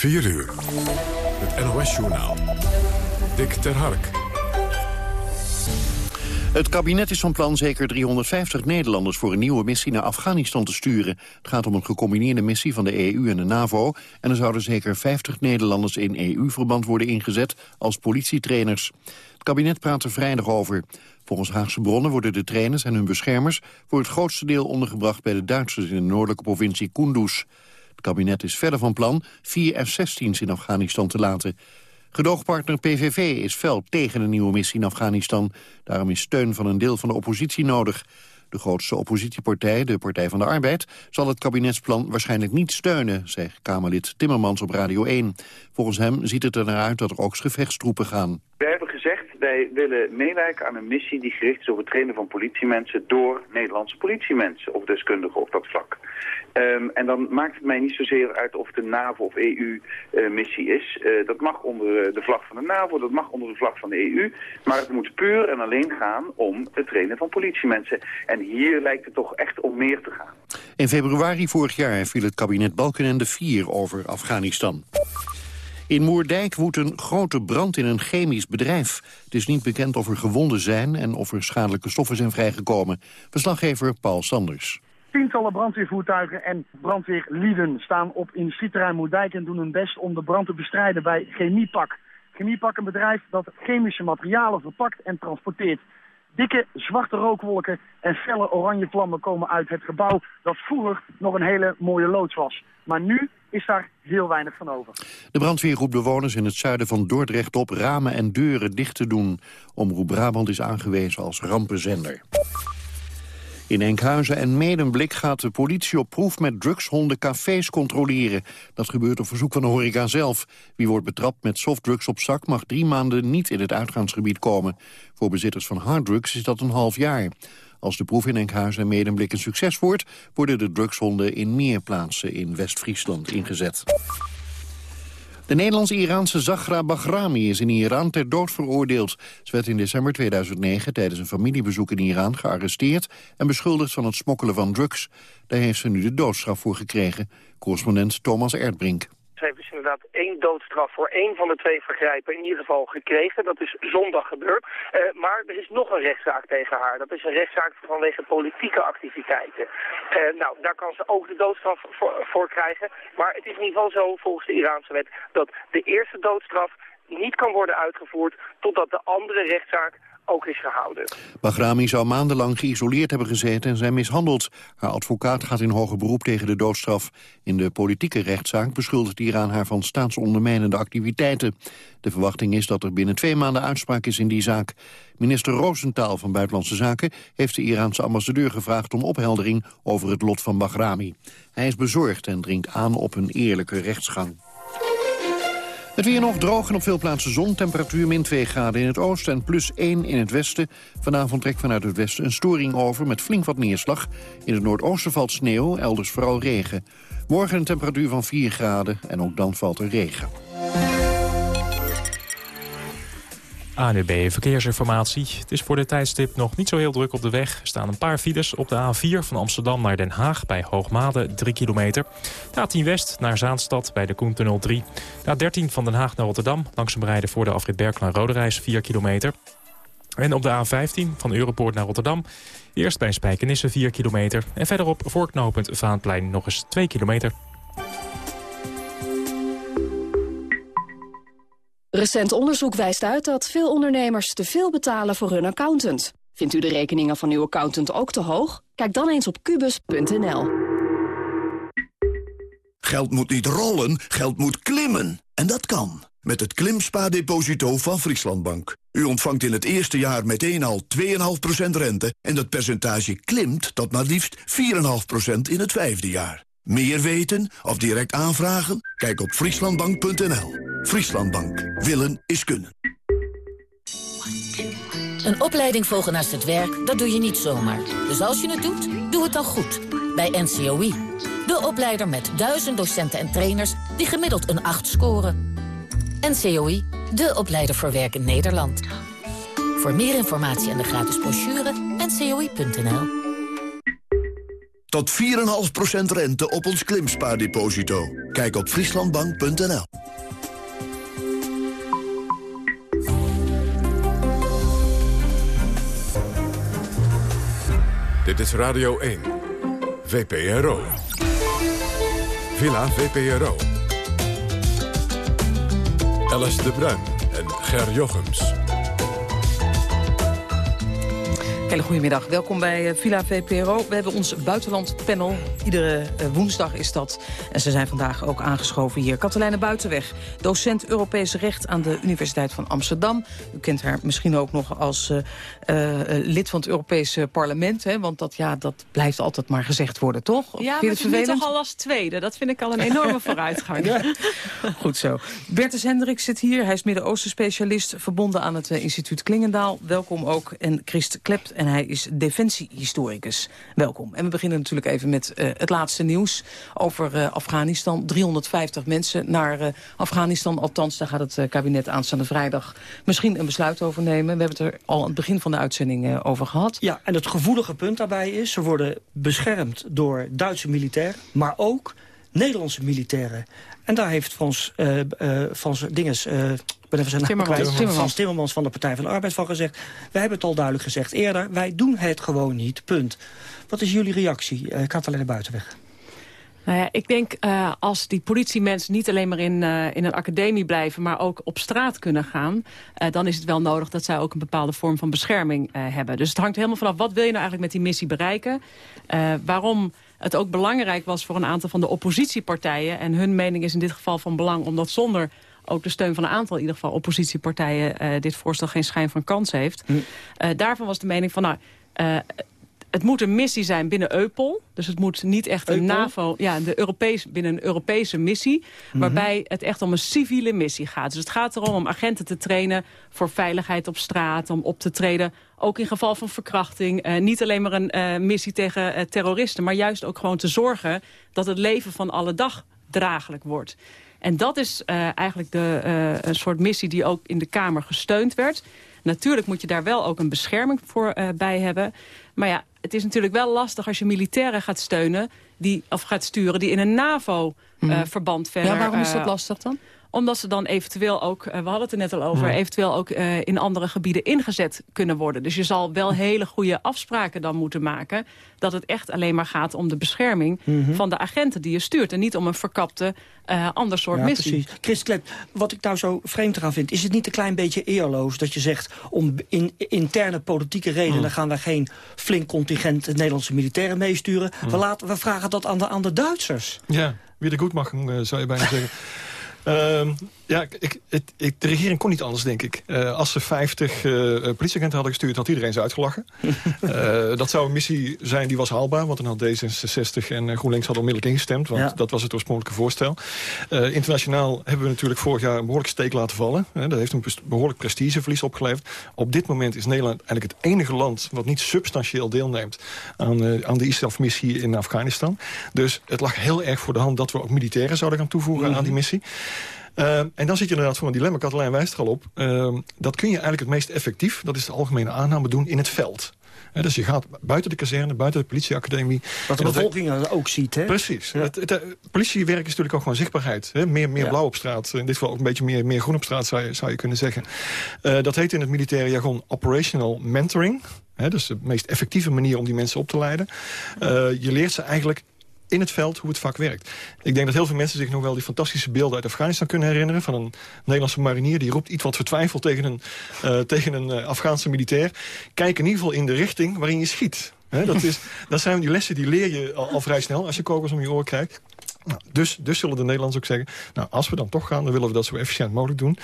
4 uur. Het NOS-journaal. Dick ter Hark. Het kabinet is van plan zeker 350 Nederlanders voor een nieuwe missie naar Afghanistan te sturen. Het gaat om een gecombineerde missie van de EU en de NAVO. En er zouden zeker 50 Nederlanders in EU-verband worden ingezet als politietrainers. Het kabinet praat er vrijdag over. Volgens Haagse bronnen worden de trainers en hun beschermers voor het grootste deel ondergebracht bij de Duitsers in de noordelijke provincie Kunduz. Het kabinet is verder van plan vier F-16's in Afghanistan te laten. Gedoogpartner PVV is fel tegen een nieuwe missie in Afghanistan. Daarom is steun van een deel van de oppositie nodig. De grootste oppositiepartij, de Partij van de Arbeid... zal het kabinetsplan waarschijnlijk niet steunen, zegt Kamerlid Timmermans op Radio 1. Volgens hem ziet het er naar uit dat er ook gevechtstroepen gaan. We hebben gezegd, wij willen meewerken aan een missie die gericht is op het trainen van politiemensen door Nederlandse politiemensen of deskundigen op dat vlak. Ehm, en dan maakt het mij niet zozeer uit of het een NAVO of EU-missie is. Uh, dat mag onder eh, de vlag van de NAVO, dat mag onder de vlag van de EU. Maar het moet puur en alleen gaan om het trainen van politiemensen. En hier lijkt het toch echt om meer te gaan. In februari vorig jaar viel het kabinet Balkenende 4 over Afghanistan. In Moerdijk woedt een grote brand in een chemisch bedrijf. Het is niet bekend of er gewonden zijn en of er schadelijke stoffen zijn vrijgekomen. Verslaggever Paul Sanders. Tientallen brandweervoertuigen en brandweerlieden staan op industrieterrein Moerdijk... en doen hun best om de brand te bestrijden bij Chemiepak. Chemiepak, een bedrijf dat chemische materialen verpakt en transporteert. Dikke zwarte rookwolken en felle oranje vlammen komen uit het gebouw... dat vroeger nog een hele mooie loods was. Maar nu is daar heel weinig van over. De brandweer roept bewoners in het zuiden van Dordrecht op ramen en deuren dicht te doen. Omroep Brabant is aangewezen als rampenzender. In Enkhuizen en Medemblik gaat de politie op proef met drugshonden cafés controleren. Dat gebeurt op verzoek van de horeca zelf. Wie wordt betrapt met softdrugs op zak mag drie maanden niet in het uitgaansgebied komen. Voor bezitters van harddrugs is dat een half jaar. Als de proef in Enkhuizen en Medemblik een succes wordt... worden de drugshonden in meer plaatsen in West-Friesland ingezet. De Nederlands-Iraanse Zahra Bahrami is in Iran ter dood veroordeeld. Ze werd in december 2009 tijdens een familiebezoek in Iran gearresteerd... en beschuldigd van het smokkelen van drugs. Daar heeft ze nu de doodstraf voor gekregen. Correspondent Thomas Erdbrink heeft dus inderdaad één doodstraf voor één van de twee vergrijpen in ieder geval gekregen. Dat is zondag gebeurd. Uh, maar er is nog een rechtszaak tegen haar. Dat is een rechtszaak vanwege politieke activiteiten. Uh, nou, daar kan ze ook de doodstraf voor, voor krijgen. Maar het is in ieder geval zo, volgens de Iraanse wet, dat de eerste doodstraf niet kan worden uitgevoerd totdat de andere rechtszaak ook is gehouden. Bahrami zou maandenlang geïsoleerd hebben gezeten en zijn mishandeld. Haar advocaat gaat in hoger beroep tegen de doodstraf. In de politieke rechtszaak beschuldigt Iran haar van staatsondermijnende activiteiten. De verwachting is dat er binnen twee maanden uitspraak is in die zaak. Minister Roosentaal van Buitenlandse Zaken heeft de Iraanse ambassadeur gevraagd om opheldering over het lot van Bahrami. Hij is bezorgd en dringt aan op een eerlijke rechtsgang. Het weer nog droog en op veel plaatsen zon. Temperatuur min 2 graden in het oosten en plus 1 in het westen. Vanavond trekt vanuit het westen een storing over met flink wat neerslag. In het noordoosten valt sneeuw, elders vooral regen. Morgen een temperatuur van 4 graden en ook dan valt er regen. ANUB Verkeersinformatie. Het is voor de tijdstip nog niet zo heel druk op de weg. Er staan een paar files op de A4 van Amsterdam naar Den Haag... bij Hoogmade, 3 kilometer. De A10 West naar Zaanstad bij de Koentunnel 3. De A13 van Den Haag naar Rotterdam... langzaam rijden voor de afrit Berk naar Roderijs, 4 kilometer. En op de A15 van Europoort naar Rotterdam... eerst bij Spijkenisse 4 kilometer... en verderop voorknopend Vaanplein nog eens 2 kilometer. Recent onderzoek wijst uit dat veel ondernemers te veel betalen voor hun accountant. Vindt u de rekeningen van uw accountant ook te hoog? Kijk dan eens op kubus.nl. Geld moet niet rollen, geld moet klimmen. En dat kan. Met het Klimspa-deposito van Frieslandbank. U ontvangt in het eerste jaar meteen al 2,5% rente... en dat percentage klimt tot maar liefst 4,5% in het vijfde jaar. Meer weten of direct aanvragen? Kijk op frieslandbank.nl. Frieslandbank. Willen is kunnen. Een opleiding volgen naast het werk, dat doe je niet zomaar. Dus als je het doet, doe het dan goed. Bij NCOI. De opleider met duizend docenten en trainers die gemiddeld een 8 scoren. NCOI, de opleider voor werk in Nederland. Voor meer informatie en de gratis brochure, ncoi.nl. Tot 4,5% rente op ons klimspaardeposito. Kijk op frieslandbank.nl. Dit is Radio 1. VPRO. Villa VPRO. Alice de Bruin en Ger Jochems. Hele goedemiddag, welkom bij eh, Villa VPRO. We hebben ons buitenlandpanel. Iedere eh, woensdag is dat. En ze zijn vandaag ook aangeschoven hier. Katelijne Buitenweg, docent Europees Recht aan de Universiteit van Amsterdam. U kent haar misschien ook nog als uh, lid van het Europese parlement. Hè? Want dat, ja, dat blijft altijd maar gezegd worden, toch? Ja, maar het is toch al als tweede. Dat vind ik al een enorme vooruitgang. Ja. Goed zo. Bertus Hendrik zit hier. Hij is Midden-Oosten specialist, verbonden aan het instituut Klingendaal. Welkom ook. En Christ Klept en hij is defensiehistoricus. Welkom. En we beginnen natuurlijk even met uh, het laatste nieuws over uh, Afghanistan. 350 mensen naar uh, Afghanistan. Althans, daar gaat het kabinet aanstaande vrijdag misschien een besluit over nemen. We hebben het er al aan het begin van de uitzending over gehad. Ja, en het gevoelige punt daarbij is... ze worden beschermd door Duitse militairen, maar ook Nederlandse militairen. En daar heeft Frans, uh, uh, Frans Dinges, uh, ben even zijn Timmermans. Timmermans. Timmermans van de Partij van de Arbeid van gezegd... wij hebben het al duidelijk gezegd eerder, wij doen het gewoon niet, punt. Wat is jullie reactie, uh, Buitenweg? Nou ja, ik denk uh, als die politiemensen niet alleen maar in, uh, in een academie blijven... maar ook op straat kunnen gaan... Uh, dan is het wel nodig dat zij ook een bepaalde vorm van bescherming hebben. Dus het hangt helemaal vanaf wat wil je nou eigenlijk met die missie bereiken. waarom het ook belangrijk was voor een aantal van de oppositiepartijen... en hun mening is in dit geval van belang... omdat zonder ook de steun van een aantal in ieder geval oppositiepartijen... Dit voorstel geen schijn van kans heeft. Hm. Daarvan was de mening van... nou. Uh, het moet een missie zijn binnen Eupol. Dus het moet niet echt een NAVO... Ja, de Europees, binnen een Europese missie. Mhm. Waarbij het echt om een civiele missie gaat. Dus het gaat erom om agenten te trainen voor veiligheid op straat. Om op te treden, ook in geval van verkrachting. Uh, niet alleen maar een uh, missie tegen uh, terroristen. Maar juist ook gewoon te zorgen dat het leven van alle dag draaglijk wordt. En dat is eigenlijk de, een soort missie die ook in de Kamer gesteund werd. Natuurlijk moet je daar wel ook een bescherming voor bij hebben. Maar ja, het is natuurlijk wel lastig als je militairen gaat steunen... Die, of gaat sturen die in een NAVO-verband uh, verder... Ja, waarom is dat lastig dan? Omdat ze dan eventueel ook, we hadden het er net al over... eventueel ook uh, in andere gebieden ingezet kunnen worden. Dus je zal wel hele goede afspraken dan moeten maken... dat het echt alleen maar gaat om de bescherming mm -hmm. van de agenten die je stuurt... en niet om een verkapte uh, ander soort ja, missie. Precies. Chris Klep, wat ik nou zo vreemd eraan vind... is het niet een klein beetje eerloos dat je zegt... om in interne politieke redenen mm. gaan we geen flink contingent... Nederlandse militairen meesturen. Mm. We, laten, we vragen dat aan de, aan de Duitsers. Ja, wie de goed mag, zou je bijna zeggen. Uh, ja, ik, ik, ik, de regering kon niet anders, denk ik. Uh, als ze 50 uh, politieagenten hadden gestuurd, had iedereen ze uitgelachen. uh, dat zou een missie zijn die was haalbaar, want dan had D66 en GroenLinks hadden onmiddellijk ingestemd. Want ja. dat was het oorspronkelijke voorstel. internationaal hebben we natuurlijk vorig jaar een behoorlijk steek laten vallen. dat heeft een behoorlijk prestigeverlies opgeleverd. Op dit moment is Nederland eigenlijk het enige land wat niet substantieel deelneemt aan, aan de ISAF-missie in Afghanistan. Dus het lag heel erg voor de hand dat we ook militairen zouden gaan toevoegen mm -hmm. aan die missie. Uh, en dan zit je inderdaad voor een dilemma, Katelijn wijst er al op. Uh, dat kun je eigenlijk het meest effectief, dat is de algemene aanname, doen in het veld. He, dus je gaat buiten de kazerne, buiten de politieacademie. Wat de bevolking dat, ook ziet, hè? Precies. Ja. Het, het, het, politiewerk is natuurlijk ook gewoon zichtbaarheid. Meer, meer ja. blauw op straat. In dit geval ook een beetje meer, meer groen op straat, zou je, zou je kunnen zeggen. Uh, dat heet in het militaire jargon operational mentoring. He, dus de meest effectieve manier om die mensen op te leiden. je leert ze eigenlijk in het veld hoe het vak werkt. Ik denk dat heel veel mensen zich nog wel die fantastische beelden uit Afghanistan kunnen herinneren. Van een Nederlandse marinier die roept iets wat vertwijfeld tegen een, uh, tegen een uh, Afghaanse militair. Kijk in ieder geval in de richting waarin je schiet. Dat, is, dat zijn die lessen die leer je al, al vrij snel als je kogels om je oor krijgt. Nou, dus, dus zullen de Nederlanders ook zeggen... nou, als we dan toch gaan, dan willen we dat zo efficiënt mogelijk doen.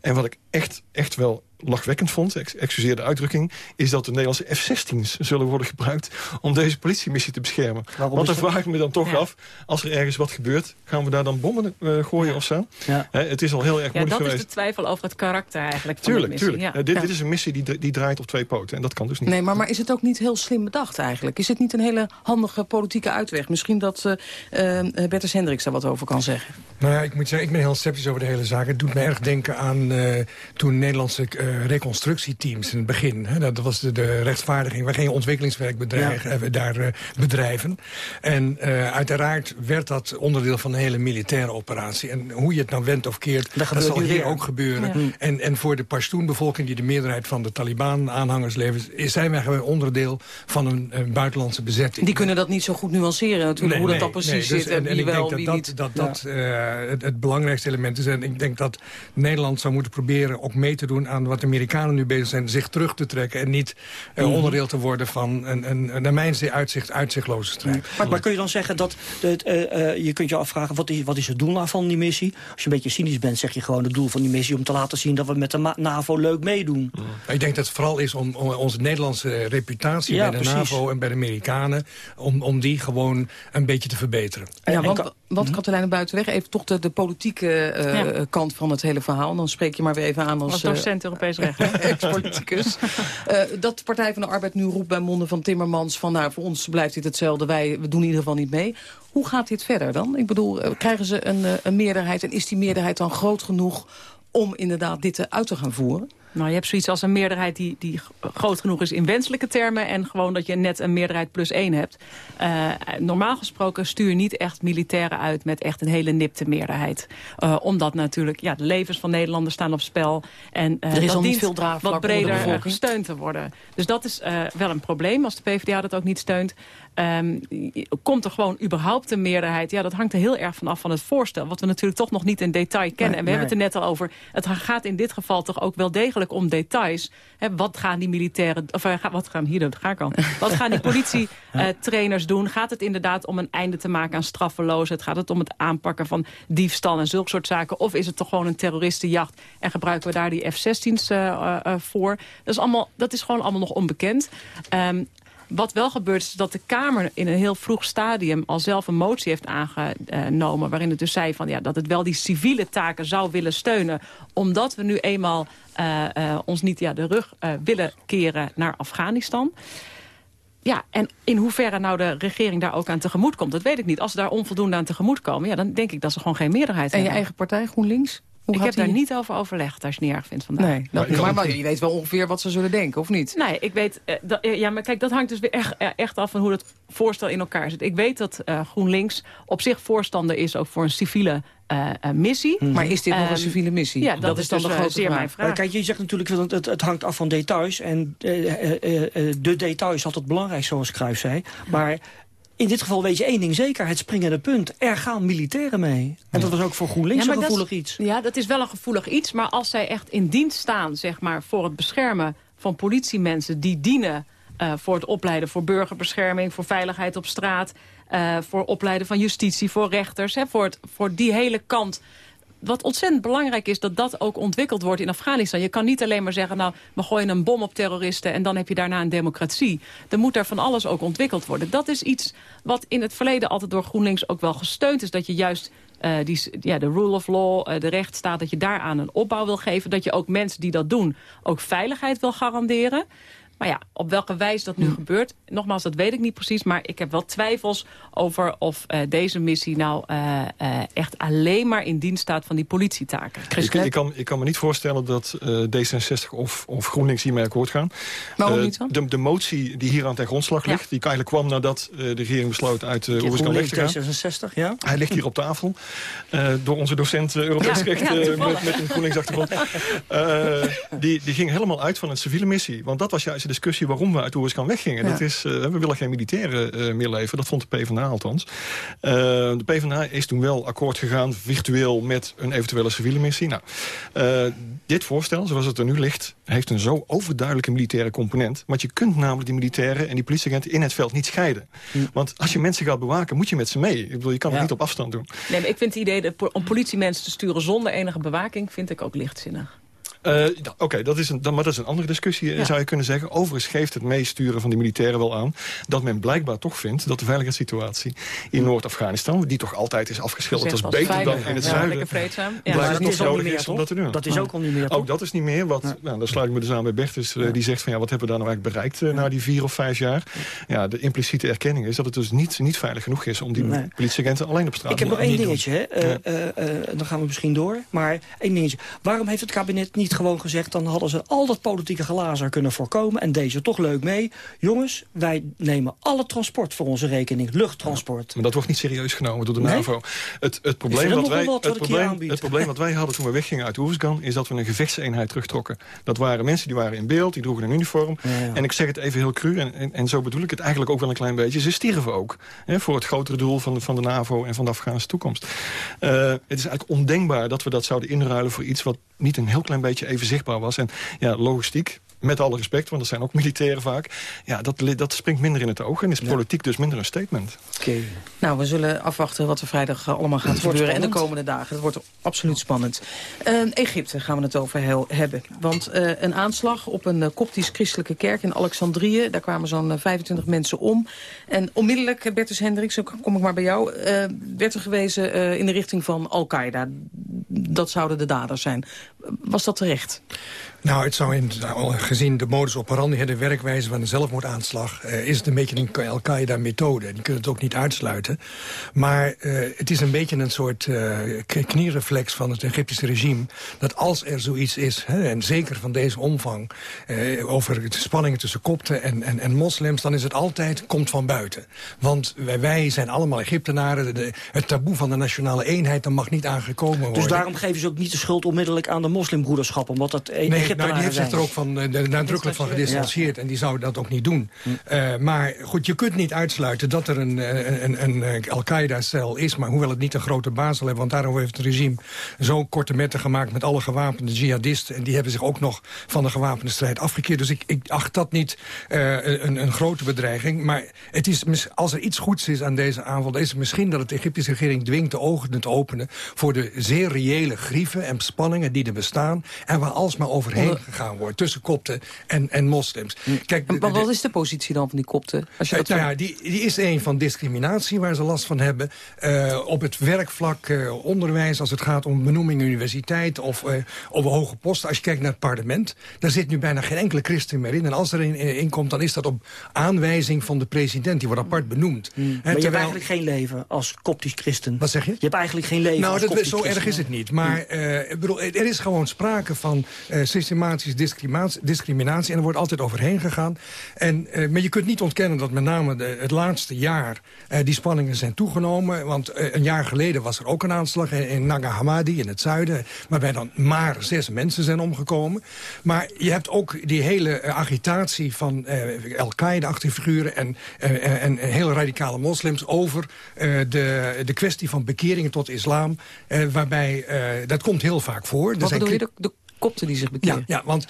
En wat ik echt, echt wel lachwekkend vond, ex excuseer de uitdrukking... is dat de Nederlandse F-16's zullen worden gebruikt... om deze politiemissie te beschermen. Waarom Want dan vraag ik me dan toch ja. af, als er ergens wat gebeurt... gaan we daar dan bommen uh, gooien ja. of zo? Ja. He, het is al heel erg moeilijk geweest. dat is de twijfel over het karakter eigenlijk van tuurlijk, de missie. Tuurlijk, uh, dit, dit, is een missie die, die draait op twee poten. En dat kan dus niet. Nee, maar, maar is het ook niet heel slim bedacht eigenlijk? Is het niet een hele handige politieke uitweg? Misschien dat uh, Bertus Hendricks daar wat over kan zeggen. Nou ja, ik moet zeggen, ik ben heel sceptisch over de hele zaak. Het doet me erg denken aan uh, toen Nederlandse uh, reconstructieteams in het begin. Hè, dat was de, de rechtvaardiging. Wij gingen ontwikkelingswerk bedrijven, ja. daar uh, bedrijven. En uiteraard werd dat onderdeel van een hele militaire operatie. En hoe je het nou wendt of keert, dat, dat zal hier weer. ook gebeuren. Ja. En, en voor de Pashtoen-bevolking, die de meerderheid van de Taliban-aanhangers levert... zijn wij gewoon onderdeel van een, een, buitenlandse bezetting. Die kunnen dat niet zo goed nuanceren natuurlijk, nee, hoe nee, dat dan precies nee, dus, zit en, en wie wel, wie dat, niet. Dat, dat, ja. Uh, het, het, belangrijkste element is. En ik denk dat Nederland zou moeten proberen ook mee te doen aan wat de Amerikanen nu bezig zijn. Zich terug te trekken en niet uh, mm. onderdeel te worden van een, een, naar mijn uitzicht uitzichtloze strijd. Maar, maar, kun je dan zeggen dat, het, uh, je kunt je afvragen wat is, wat is het doel nou van die missie? Als je een beetje cynisch bent zeg je gewoon het doel van die missie om te laten zien dat we met de NAVO leuk meedoen. Ik denk dat het vooral is om, om onze Nederlandse reputatie ja, bij de precies. NAVO en bij de Amerikanen, om, om die gewoon een beetje te verbeteren. Ja, want, want mm. Katelijne Buitenweg, even toch de, de politieke uh, ja. kant van het hele verhaal. Dan spreek je maar weer even aan als... Als docent Europees recht. ex-politicus. uh, dat de Partij van de Arbeid nu roept bij monden van Timmermans... van nou, voor ons blijft dit hetzelfde, wij we doen in ieder geval niet mee. Hoe gaat dit verder dan? Ik bedoel, krijgen ze een, een meerderheid... en is die meerderheid dan groot genoeg om inderdaad dit uit te gaan voeren? Nou, je hebt zoiets als een meerderheid die, die groot genoeg is in wenselijke termen... en gewoon dat je net een meerderheid plus één hebt. Uh, normaal gesproken stuur je niet echt militairen uit... met echt een hele nipte meerderheid. Uh, omdat natuurlijk ja, de levens van Nederlanders staan op spel. En uh, er is dat al niet veel wat breder gesteund te worden. Dus dat is wel een probleem als de PvdA dat ook niet steunt. Um, komt er gewoon überhaupt een meerderheid? Ja, dat hangt er heel erg vanaf van het voorstel. Wat we natuurlijk toch nog niet in detail kennen. Nee, en we nee. hebben het er net al over. Het gaat in dit geval toch ook wel degelijk om details. He, wat gaan die militairen... Of uh, wat gaan hier, dat ga ik al. Wat gaan die politietrainers uh, doen? Gaat het inderdaad om een einde te maken aan straffeloosheid? Gaat het om het aanpakken van diefstal en zulke soort zaken? Of is het toch gewoon een terroristenjacht? En gebruiken we daar die F-16's uh, voor? Dat is, allemaal, dat is gewoon allemaal nog onbekend. Um, wat wel gebeurt is dat de Kamer in een heel vroeg stadium... al zelf een motie heeft aangenomen... waarin het dus zei van, ja, dat het wel die civiele taken zou willen steunen... omdat we nu eenmaal uh, uh, ons niet ja, de rug uh, willen keren naar Afghanistan... Ja, en in hoeverre nou de regering daar ook aan tegemoet komt, dat weet ik niet. Als ze daar onvoldoende aan tegemoet komen, ja, dan denk ik dat ze gewoon geen meerderheid en hebben. En je eigen partij, GroenLinks? Hoe ik heb daar niet over overlegd, als je het niet erg vindt vandaag. Nee, dat, maar, maar, je weet wel ongeveer wat ze zullen denken, of niet? Nee, ik weet... Uh, dat, ja, maar kijk, dat hangt dus weer echt, echt af van hoe het voorstel in elkaar zit. Ik weet dat uh, GroenLinks op zich voorstander is ook voor een civiele uh, missie. -hmm. Maar is dit nog een civiele missie? Ja, dat, dat is dan dus, de grote vraag. Mijn vraag. Maar kijk, je zegt natuurlijk dat het, het hangt af van details. En de details is altijd belangrijk, zoals Cruijff zei. Maar in dit geval weet je één ding zeker, het springende punt. Er gaan militairen mee. En dat was ook voor GroenLinks ja, een gevoelig dat, iets. Ja, dat is wel een gevoelig iets. Maar als zij echt in dienst staan zeg maar, voor het beschermen van politiemensen... die dienen uh, voor het opleiden voor burgerbescherming... voor veiligheid op straat, uh, voor opleiden van justitie, voor rechters... Hè, voor, het, voor die hele kant wat ontzettend belangrijk is, dat dat ook ontwikkeld wordt in Afghanistan. Je kan niet alleen maar zeggen, nou, we gooien een bom op terroristen... en dan heb je daarna een democratie. Er moet daar van alles ook ontwikkeld worden. Dat is iets wat in het verleden altijd door GroenLinks ook wel gesteund is. Dat je juist uh, die, ja, de rule of law, uh, de rechtsstaat, dat je daaraan een opbouw wil geven. Dat je ook mensen die dat doen, ook veiligheid wil garanderen. Maar ja, op welke wijze dat nu hm. gebeurt, nogmaals, dat weet ik niet precies. Maar ik heb wel twijfels over of uh, deze missie nou uh, uh, echt alleen maar in dienst staat van die politietaken. Ik, ik, kan, ik kan me niet voorstellen dat D66 of, of GroenLinks hiermee akkoord gaan. Waarom niet dan? De, de motie die hier aan ten grondslag ligt, ja. die eigenlijk kwam nadat de regering besloot uit de Oeriskan weg te gaan. D66, ja. Hij ligt hier op tafel door onze docent Europees ja, recht ja, met, met, een GroenLinks achtergrond. die, die ging helemaal uit van een civiele missie. Want dat was juist de discussie waarom we uit Oeriskan weggingen. Ja. Dat is, uh, we willen geen militairen uh, meer leveren. Dat vond de PvdA althans. Uh, de PvdA is toen wel akkoord gegaan, virtueel, met een eventuele civiele missie. Nou, dit voorstel, zoals het er nu ligt, heeft een zo overduidelijke militaire component. Want je kunt namelijk die militairen en die politieagenten in het veld niet scheiden. Hm. Want als je mensen gaat bewaken, moet je met ze mee. Ik bedoel, je kan ja. het niet op afstand doen. Nee, maar ik vind het idee om politiemensen te sturen zonder enige bewaking, vind ik ook lichtzinnig. Uh, Oké, dat is een, maar dat is een andere discussie, zou je kunnen zeggen. Overigens geeft het meesturen van die militairen wel aan... dat men blijkbaar toch vindt dat de veiligheidssituatie in Noord-Afghanistan... die toch altijd is afgeschilderd als, beter dan in het zuiden... vreedzaam. Ja, blijkt dat toch nodig is om dat te doen. Dat is ook al niet meer, Ook dat is niet meer. Wat, nou, dan sluit ik me dus aan bij Bertus. Uh, die zegt van ja, wat hebben we daar nou eigenlijk bereikt... Uh, na die vier of vijf jaar? Ja, de impliciete erkenning is dat het dus niet, niet veilig genoeg is... om die nee. politieagenten alleen op straat Ik heb nog één dingetje, hè. dan gaan we misschien door. Maar één dingetje. Waarom heeft het kabinet niet gewoon gezegd... dan hadden ze al dat politieke glazen kunnen voorkomen... en deze toch leuk mee. Jongens, wij nemen alle transport voor onze rekening. Luchttransport. maar dat wordt niet serieus genomen door de nee? NAVO. Het, het, probleem wat wij, wat het, probleem, het probleem wat wij hadden toen we weggingen uit Oeversgan... is dat we een gevechtseenheid terugtrokken. Dat waren mensen die waren in beeld, die droegen een uniform. Ja, ja. En ik zeg het even heel cru, en, en, en, zo bedoel ik het eigenlijk ook wel een klein beetje. Ze stierven ook hè, voor het grotere doel van de, van de NAVO en van de Afghaanse toekomst. Uh, het is eigenlijk ondenkbaar dat we dat zouden inruilen voor iets... wat niet een heel klein beetje even zichtbaar was. En ja, logistiek, met alle respect, want dat zijn ook militairen vaak... ja, dat, dat springt minder in het oog en is politiek dus minder een statement. Oké. Nou, we zullen afwachten wat er vrijdag allemaal gaat gebeuren... en de komende dagen. Het wordt absoluut spannend. Uh, Egypte gaan we het over hebben. Want uh, een aanslag op een uh, koptisch-christelijke kerk in Alexandrië... daar kwamen zo'n 25 mensen om. En onmiddellijk, Bertus Hendricks, kom ik maar bij jou... werd er gewezen in de richting van Al-Qaeda. Dat zouden de daders zijn. Was dat terecht? Nou, het zou in, gezien de modus operandi, de werkwijze van een zelfmoordaanslag... Uh, is het een beetje een Al-Qaeda-methode. Die kunnen het ook niet uitsluiten. Maar uh, het is een beetje een soort uh, kniereflex van het Egyptische regime... dat als er zoiets is, hè, en zeker van deze omvang... over de spanningen tussen kopten en, en, en, moslims... dan is het altijd, komt van buiten. Want wij, wij zijn allemaal Egyptenaren. De, het taboe van de nationale eenheid, dat mag niet aangekomen worden. Dus daarom geven ze ook niet de schuld onmiddellijk aan de moslimbroederschap... omdat dat nee, nou, die heeft zich er ook van, uh, nadrukkelijk van gedistanceerd. En die zou dat ook niet doen. Uh, maar goed, je kunt niet uitsluiten dat er een, een, een, een Al-Qaeda-cel is. Maar hoewel het niet een grote basis heeft. Want daarom heeft het regime zo korte metten gemaakt met alle gewapende jihadisten. En die hebben zich ook nog van de gewapende strijd afgekeerd. Dus ik, ik acht dat niet een, een grote bedreiging. Maar het is, als er iets goeds is aan deze aanval... is het misschien dat de Egyptische regering dwingt de ogen te openen... voor de zeer reële grieven en spanningen die er bestaan... en waar alsmaar overheen gegaan wordt tussen kopten en, en moslims. Kijk, de, de, maar wat is de positie dan van die kopten? Als je dat nou ja, die, die is een van discriminatie waar ze last van hebben. Uh, op het werkvlak, uh, onderwijs, als het gaat om benoeming universiteit of uh, op hoge posten. Als je kijkt naar het parlement, daar zit nu bijna geen enkele christen meer in. En als er een in komt, dan is dat op aanwijzing van de president. Die wordt apart benoemd. Mm. maar terwijl... je hebt eigenlijk geen leven als koptisch christen. Wat zeg je? Je hebt eigenlijk geen leven nou, als dat, zo erg is het niet. Maar ik bedoel, er is gewoon sprake van systematische discriminatie, discriminatie. En er wordt altijd overheen gegaan. En, uh, maar je kunt niet ontkennen dat met name de, het laatste jaar... Uh, die spanningen zijn toegenomen. Want uh, een jaar geleden was er ook een aanslag in, in Naga Hamadi in het zuiden... waarbij dan maar zes mensen zijn omgekomen. Maar je hebt ook die hele agitatie van Al-Qaeda-achtige figuren... En, en, hele radicale moslims over de, de kwestie van bekeringen tot islam. waarbij, dat komt heel vaak voor. Wat bedoel je, de, de kopten die zich bekeren. Ja, ja want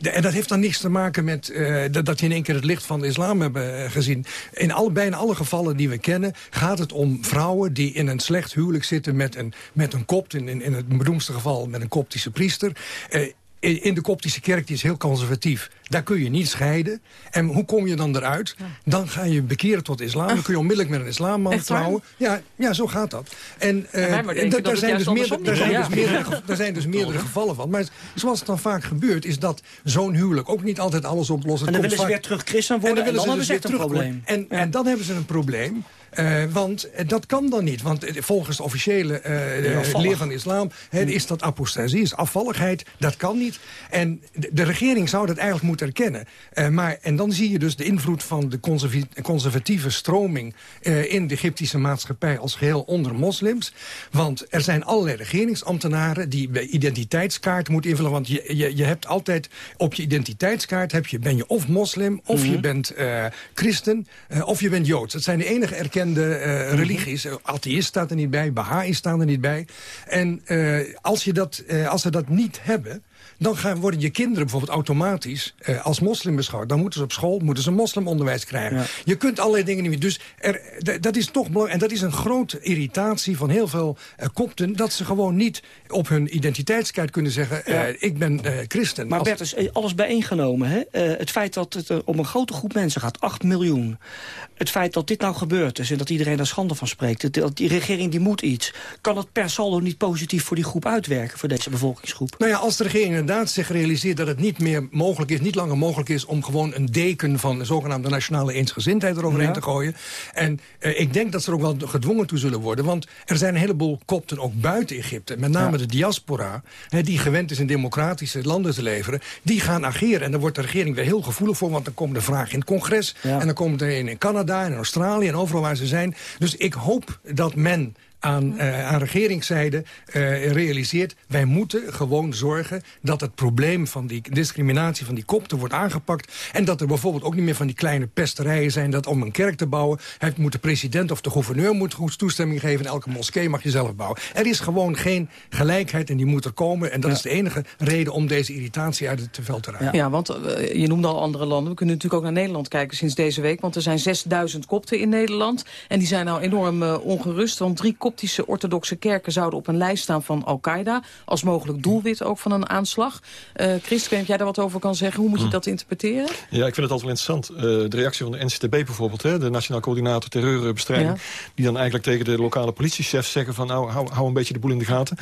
en dat heeft dan niks te maken met uh, dat, die in één keer het licht van de islam hebben gezien. In alle, bijna alle gevallen die we kennen gaat het om vrouwen die in een slecht huwelijk zitten met een, met een kopt. In, in, in het beroemdste geval met een koptische priester. Uh, in de koptische kerk, die is heel conservatief. Daar kun je niet scheiden. En hoe kom je dan eruit? Dan ga je bekeren tot islam. Dan kun je onmiddellijk met een islamman trouwen. Ja, ja, zo gaat dat. En daar zijn, dus meerdere, daar zijn dus meerdere, dus meerdere gevallen van. Maar zoals het dan vaak gebeurt, is dat zo'n huwelijk ook niet altijd alles oplost. En dan willen ze weer terug christen worden en dan, hebben ze dus een probleem. En, en dan hebben ze een probleem. Uh, want uh, dat kan dan niet. Want uh, volgens de officiële leer van de islam he, is dat apostasie, is afvalligheid. Dat kan niet. En de, de regering zou dat eigenlijk moeten erkennen. maar, en dan zie je dus de invloed van de conservatieve stroming... in de Egyptische maatschappij als geheel onder moslims. Want er zijn allerlei regeringsambtenaren... die bij identiteitskaart moeten invullen. Want je, je, je hebt altijd op je identiteitskaart... Heb je, ben je of moslim, of mm -hmm. je bent christen, of je bent joods. Dat zijn de enige erkende uh, religies. Atheïst staat er niet bij, Baha'i staan er niet bij. En als, je dat, als ze dat niet hebben... dan gaan, worden je kinderen bijvoorbeeld automatisch eh, als moslim beschouwd. Dan moeten ze op school moeten ze moslimonderwijs krijgen. Je kunt allerlei dingen niet meer. Dus er, dat is toch belangrijk. En dat is een grote irritatie van heel veel uh, kopten... dat ze gewoon niet op hun identiteitskaart kunnen zeggen... Uh, ik ben christen. Maar Bert, is alles bijeengenomen. Hè? het feit dat het om een grote groep mensen gaat, 8 miljoen. Het feit dat dit nou gebeurd is en dat iedereen daar schande van spreekt... dat die regering die moet iets... kan het per saldo niet positief voor die groep uitwerken, voor deze bevolkingsgroep? Nou ja, als de regering inderdaad zich realiseert dat het niet meer mogelijk is... niet langer mogelijk is om gewoon een deken van de zogenaamde nationale eensgezindheid eroverheen te gooien. En uh, ik denk dat ze er ook wel gedwongen toe zullen worden. Want er zijn een heleboel kopten ook buiten Egypte. Met name de diaspora, hè, die gewend is in democratische landen te leveren. Die gaan ageren. En daar wordt de regering weer heel gevoelig voor. Want dan komen de vragen in het congres. En dan komen er in, in Canada en in Australië en overal waar ze zijn. Dus ik hoop dat men aan, uh, aan regeringszijde uh, realiseert... wij moeten gewoon zorgen dat het probleem van die discriminatie van die kopten wordt aangepakt. En dat er bijvoorbeeld ook niet meer van die kleine pesterijen zijn... dat om een kerk te bouwen, heeft, moet de president of de gouverneur moet goed toestemming geven... en elke moskee mag je zelf bouwen. Er is gewoon geen gelijkheid en die moet er komen. En dat is de enige reden om deze irritatie uit het veld te raken. Ja, want uh, je noemde al andere landen. We kunnen natuurlijk ook naar Nederland kijken sinds deze week. Want er zijn 6000 kopten in Nederland. En die zijn nou enorm ongerust, want drie kopten koptische orthodoxe kerken zouden op een lijst staan van Al-Qaeda. Als mogelijk doelwit ook van een aanslag. Uh, Christ, weet jij daar wat over kan zeggen? Hoe moet je hm. dat interpreteren? Ja, ik vind het altijd wel interessant. Uh, de reactie van de NCTB bijvoorbeeld, hè, de Nationaal Coördinator Terreurbestrijding... die dan eigenlijk tegen de lokale politiechefs zeggen van... nou, hou, hou een beetje de boel in de gaten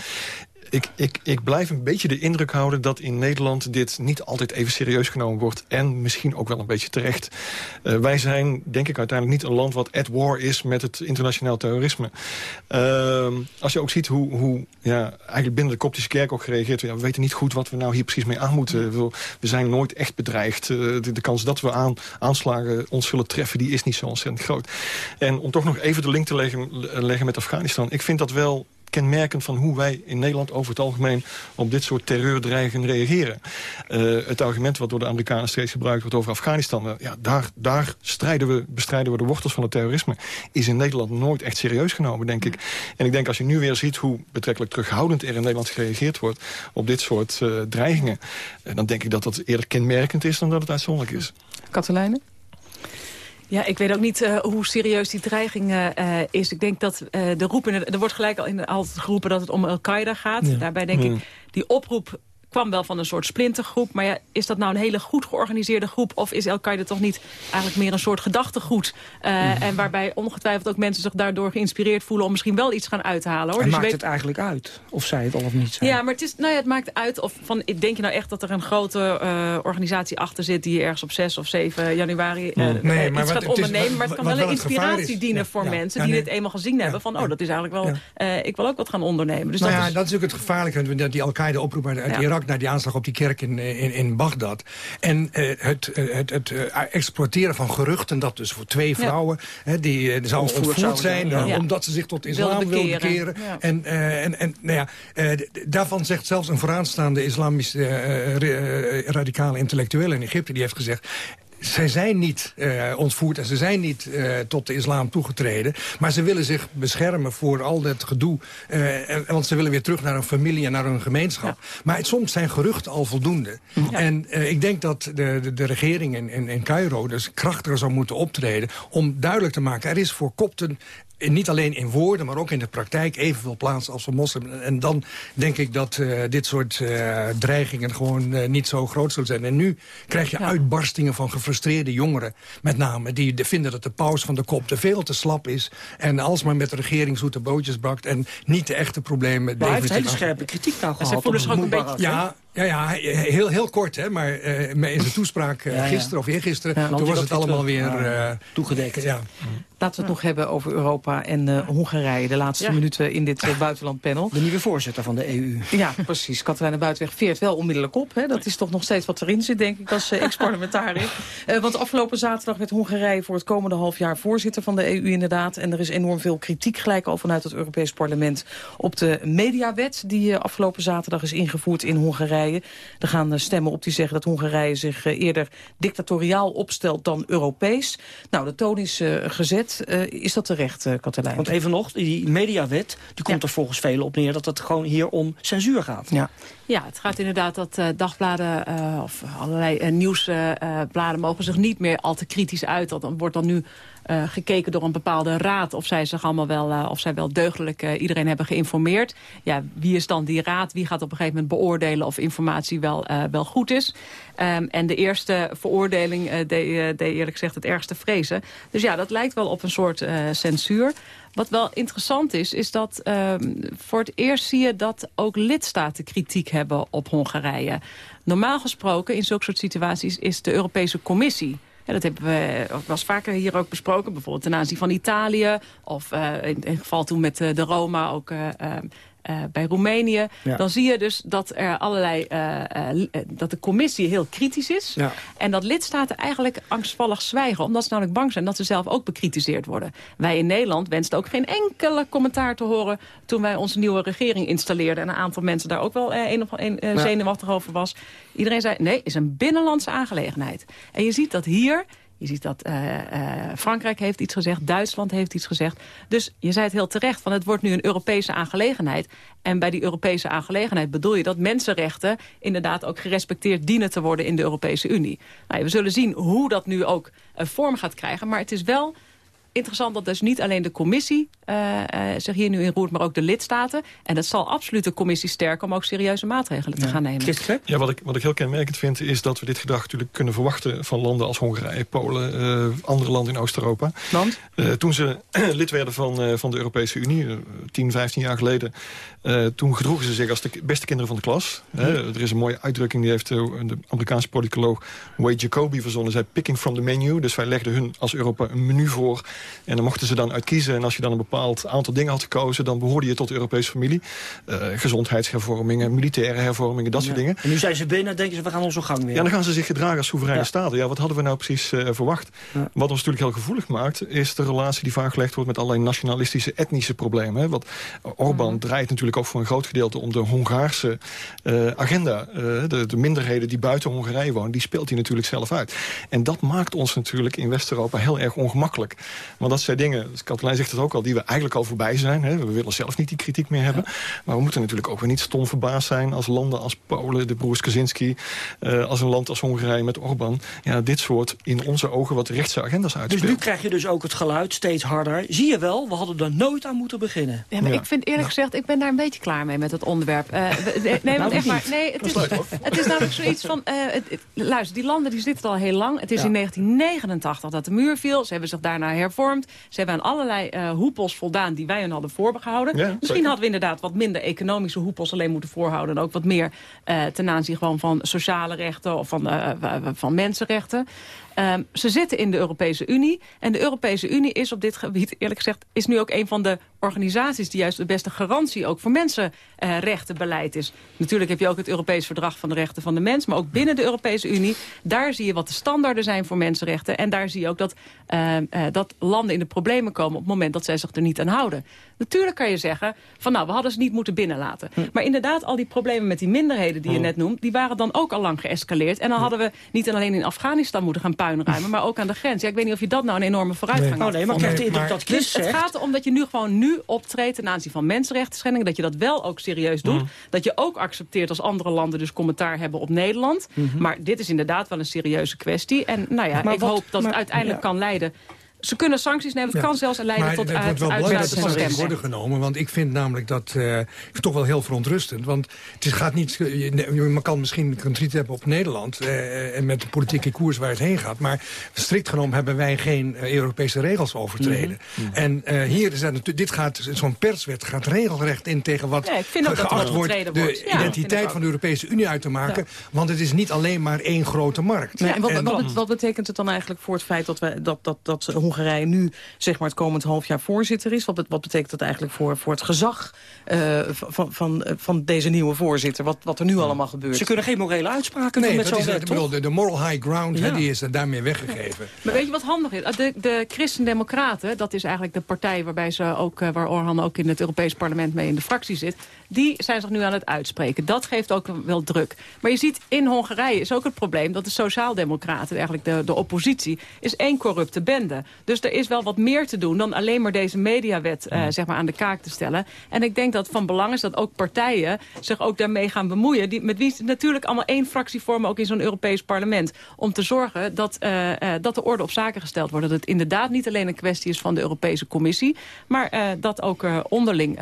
ik, ik, ik blijf een beetje de indruk houden dat in Nederland dit niet altijd even serieus genomen wordt. En misschien ook wel een beetje terecht. Uh, wij zijn, denk ik, uiteindelijk niet een land wat at war is met het internationaal terrorisme. Uh, als je ook ziet hoe, hoe ja, eigenlijk binnen de Koptische kerk ook gereageerd wordt. Ja, we weten niet goed wat we nou hier precies mee aan moeten. We, zijn nooit echt bedreigd. De, de, kans dat we aan, aanslagen ons zullen treffen, die is niet zo ontzettend groot. En om toch nog even de link te leggen, leggen met Afghanistan. Ik vind dat wel kenmerkend van hoe wij in Nederland over het algemeen op dit soort terreurdreigingen reageren. Uh, het argument wat door de Amerikanen steeds gebruikt wordt over Afghanistan, uh, ja, daar, daar strijden we, bestrijden we de wortels van het terrorisme, is in Nederland nooit echt serieus genomen, denk ik. En ik denk als je nu weer ziet hoe betrekkelijk terughoudend er in Nederland gereageerd wordt op dit soort uh, dreigingen, dan denk ik dat dat eerder kenmerkend is dan dat het uitzonderlijk is. Katelijne? Ja, ik weet ook niet uh, hoe serieus die dreiging uh, is. Ik denk dat uh, de roepen, er wordt gelijk al in, altijd geroepen dat het om Al-Qaeda gaat. Ja. Daarbij denk ik, die oproep kwam wel van een soort splintergroep. Maar ja, is dat nou een hele goed georganiseerde groep... of is Al-Qaeda toch niet eigenlijk meer een soort gedachtegoed? Uh, En waarbij ongetwijfeld ook mensen zich daardoor geïnspireerd voelen... om misschien wel iets gaan uithalen. Hoor. Dus maakt weet... het eigenlijk uit of zij het al of niet zijn? Ja, maar het, is, nou ja, het maakt uit of van... Denk je nou echt dat er een grote uh, organisatie achter zit... die ergens op 6 of 7 januari uh, nee, iets gaat ondernemen? Is, maar het kan wel een inspiratie dienen voor ja, mensen... Ja, die nee. dit eenmaal gezien hebben. Van, oh, dat is eigenlijk wel... ik wil ook wat gaan ondernemen. Dus nou dat ja, is... dat is ook het gevaarlijke. Die Al-Qaeda oproep uit Irak naar die aanslag op die kerk in, in, in Bagdad. En uh, het, uh, het, het uh, exporteren van geruchten dat dus voor twee vrouwen... Ja. die uh, zouden ontvoerd zijn ja. omdat ze zich tot islam wilden bekeren. Ja. En, en, en nou ja, daarvan zegt zelfs een vooraanstaande islamische radicale intellectueel in Egypte... die heeft gezegd, zij zijn niet uh, ontvoerd en ze zijn niet uh, tot de islam toegetreden. Maar ze willen zich beschermen voor al dat gedoe. Uh, en, want ze willen weer terug naar hun familie en naar hun gemeenschap. Ja. Maar het, soms zijn geruchten al voldoende. Ja. En ik denk dat de, de, de regering in, in, in Cairo dus krachtiger zou moeten optreden... om duidelijk te maken, er is voor kopten niet alleen in woorden, maar ook in de praktijk evenveel plaats als voor moslims. En dan denk ik dat uh, dit soort uh, dreigingen gewoon uh, niet zo groot zullen zijn. En nu krijg je ja. uitbarstingen van gefrustreerde jongeren, met name, die vinden dat de paus van de kop te veel te slap is en alsmaar met de regering zoete bootjes bakt en niet de echte problemen... Maar hij heeft hele scherpe kritiek nou gehad. Ze voelen zich ook een beetje... Ja, ja, ja, heel, heel kort, hè, maar uh, in zijn toespraak uh, ja, ja. gisteren of eergisteren... Ja, toen was het allemaal weer... Uh, toegedekt. Ja. Laten we het nog hebben over Europa en Hongarije. De laatste minuten in dit buitenlandpanel. De nieuwe voorzitter van de EU. Ja, precies. Katelijne Buitenweg veert wel onmiddellijk op. Hè. Dat is toch nog steeds wat erin zit, denk ik, als ex-parlementariër. want afgelopen zaterdag werd Hongarije voor het komende half jaar voorzitter van de EU inderdaad. En er is enorm veel kritiek gelijk al vanuit het Europees Parlement... op de mediawet die afgelopen zaterdag is ingevoerd in Hongarije Hongarije. Er gaan stemmen op die zeggen dat Hongarije zich eerder dictatoriaal opstelt dan Europees. Nou, de toon is gezet. is dat terecht, Katelijn? Want even nog, die mediawet, die komt er volgens velen op neer... dat het gewoon hier om censuur gaat. Ja. Ja, het gaat inderdaad dat uh, dagbladen uh, of allerlei uh, nieuwsbladen mogen zich niet meer al te kritisch uit. Dat wordt dan nu gekeken door een bepaalde raad of zij zich allemaal wel, of zij wel deugdelijk iedereen hebben geïnformeerd. Ja, wie is dan die raad? Wie gaat op een gegeven moment beoordelen of informatie wel, wel goed is? Um, en de eerste veroordeling deed, eerlijk gezegd het ergste vrezen. Dus ja, dat lijkt wel op een soort censuur. Wat wel interessant is, is dat um, voor het eerst zie je dat ook lidstaten kritiek hebben op Hongarije. Normaal gesproken in zulke soort situaties is de Europese Commissie... Dat hebben we was vaker hier ook besproken. Bijvoorbeeld ten aanzien van Italië. Of uh, in het geval toen met uh, de Roma ook uh, uh, bij Roemenië. Ja. Dan zie je dus dat er allerlei uh, uh, dat de commissie heel kritisch is. Ja. En dat lidstaten eigenlijk angstvallig zwijgen. Omdat ze namelijk bang zijn dat ze zelf ook bekritiseerd worden. Wij in Nederland wensten ook geen enkele commentaar te horen... toen wij onze nieuwe regering installeerden. En een aantal mensen daar ook wel een of een, ja. zenuwachtig over was. Iedereen zei, nee, is een binnenlandse aangelegenheid. En je ziet dat hier je ziet dat uh, Frankrijk heeft iets gezegd, Duitsland heeft iets gezegd. Dus je zei het heel terecht, van het wordt nu een Europese aangelegenheid. En bij die Europese aangelegenheid bedoel je dat mensenrechten... inderdaad ook gerespecteerd dienen te worden in de Europese Unie. Nou, we zullen zien hoe dat nu ook uh, vorm gaat krijgen. Maar het is wel interessant dat dus niet alleen de commissie uh, uh, zich hier nu in roert, maar ook de lidstaten. En dat zal absoluut de commissie sterken om ook serieuze maatregelen te ja. gaan nemen. Ja, wat ik, wat ik heel kenmerkend vind is dat we dit gedrag natuurlijk kunnen verwachten van landen als Hongarije, Polen, uh, andere landen in Oost-Europa. Want? toen ze lid werden van, van de Europese Unie, 10, 15 jaar geleden, toen gedroegen ze zich als de beste kinderen van de klas. Er is een mooie uitdrukking, die heeft de Amerikaanse politicoloog Wade Jacoby verzonnen. Zij picking from the menu, dus wij legden hun als Europa een menu voor en dan mochten ze dan uitkiezen. En als je dan een bepaald aantal dingen had gekozen... dan behoorde je tot de Europese familie. Uh, gezondheidshervormingen, militaire hervormingen, dat ja. soort dingen. En nu zijn ze binnen denken ze, we gaan onze gang weer. Ja, dan gaan ze zich gedragen als soevereine ja. staten. Ja, wat hadden we nou precies uh, verwacht? Ja. Wat ons natuurlijk heel gevoelig maakt... is de relatie die vaak gelegd wordt met allerlei nationalistische, etnische problemen. Hè? Want Orbán mm. draait natuurlijk ook voor een groot gedeelte... om de Hongaarse uh, agenda. De, de, minderheden die buiten Hongarije wonen... die speelt hij natuurlijk zelf uit. En dat maakt ons natuurlijk in West-Europa heel erg ongemakkelijk. Want dat zijn dingen, Katelijn zegt het ook al, die we eigenlijk al voorbij zijn. Hè. We willen zelf niet die kritiek meer hebben. Ja. Maar we moeten natuurlijk ook weer niet stom verbaasd zijn... als landen als Polen, de broers Kaczynski... Uh, als een land als Hongarije met Orbán... Ja, dit soort in onze ogen wat rechtse agendas uitspeelt. Dus nu krijg je dus ook het geluid steeds harder. Zie je wel, we hadden er nooit aan moeten beginnen. Ja, maar ja. ik vind eerlijk gezegd, ik ben daar een beetje klaar mee met het onderwerp. Uh, nee, nee nou, echt maar, nee, het is, het is namelijk zoiets van... Uh, het, het, luister, die landen die zitten al heel lang. Het is in 1989 dat de muur viel. Ze hebben zich daarna hervormd. Ze hebben aan allerlei uh, hoepels voldaan die wij hun hadden voorbehouden. Ja, Misschien hadden we inderdaad wat minder economische hoepels alleen moeten voorhouden. En ook wat meer uh, ten aanzien gewoon van sociale rechten of van, uh, van mensenrechten. Um, ze zitten in de Europese Unie. En de Europese Unie is op dit gebied, eerlijk gezegd... is nu ook een van de organisaties die juist de beste garantie... ook voor mensenrechtenbeleid is. Natuurlijk heb je ook het Europees Verdrag van de Rechten van de Mens... maar ook binnen de Europese Unie, daar zie je wat de standaarden zijn voor mensenrechten. En daar zie je ook dat, uh, uh, dat landen in de problemen komen... op het moment dat zij zich er niet aan houden. Natuurlijk kan je zeggen, van nou, we hadden ze niet moeten binnenlaten. Hm. Maar inderdaad, al die problemen met die minderheden die je hm. net noemt... die waren dan ook al lang geëscaleerd. En dan hm. hadden we niet alleen in Afghanistan moeten gaan puinruimen... maar ook aan de grens. Ja, ik weet niet of je dat nou een enorme vooruitgang nee. Oh nee, maar maar, dat dus het gaat erom dat je nu gewoon nu optreedt... ten aanzien van mensenrechten schendingen. Dat je dat wel ook serieus doet. Dat je ook accepteert als andere landen dus commentaar hebben op Nederland. Maar dit is inderdaad wel een serieuze kwestie. En nou ja, maar ik wat, hoop dat maar, het uiteindelijk ja. kan leiden ze kunnen sancties nemen. Het ja. kan zelfs leiden maar tot uit, uit, wel belangrijk dat ze worden genomen. Want ik vind namelijk dat... Uh, ik vind toch wel heel verontrustend. Want het is, gaat niet... Je kan misschien kritiek hebben op Nederland... Uh, en met de politieke koers waar het heen gaat. Maar strikt genomen hebben wij geen uh, Europese regels overtreden. Mm -hmm. En uh, hier is dat natuurlijk... Dit gaat... Zo'n perswet gaat regelrecht in tegen wat ja, ik vind ook geacht dat wordt... de wordt. Ja, identiteit van de Europese Unie uit te maken. Ja. Want het is niet alleen maar één grote markt. Nee, en wat, en, wat, wat, betekent het dan eigenlijk voor het feit dat, we, dat, dat, dat Hongarije nu zeg maar, het komend half jaar voorzitter is. Wat, wat betekent dat eigenlijk voor, voor het gezag van, van, van deze nieuwe voorzitter? Wat, wat er nu allemaal gebeurt? Ze kunnen geen morele uitspraken nee, doen met zo'n wet, de, de moral high ground ja. die is daarmee weggegeven. Maar weet je wat handig is? De, de Christen-Democraten, dat is eigenlijk de partij waarbij ze ook, waar Orhan ook in het Europees parlement mee in de fractie zit, die zijn zich nu aan het uitspreken. Dat geeft ook wel druk. Maar je ziet, in Hongarije is ook het probleem dat de Sociaaldemocraten, eigenlijk de, de oppositie, is één corrupte bende. Dus er is wel wat meer te doen dan alleen maar deze mediawet uh, zeg maar aan de kaak te stellen. En ik denk dat het van belang is dat ook partijen zich ook daarmee gaan bemoeien. Die, met wie natuurlijk allemaal één fractie vormen, ook in zo'n Europees parlement. Om te zorgen dat, uh, uh, dat de orde op zaken gesteld wordt. Dat het inderdaad niet alleen een kwestie is van de Europese Commissie. Maar dat ook onderling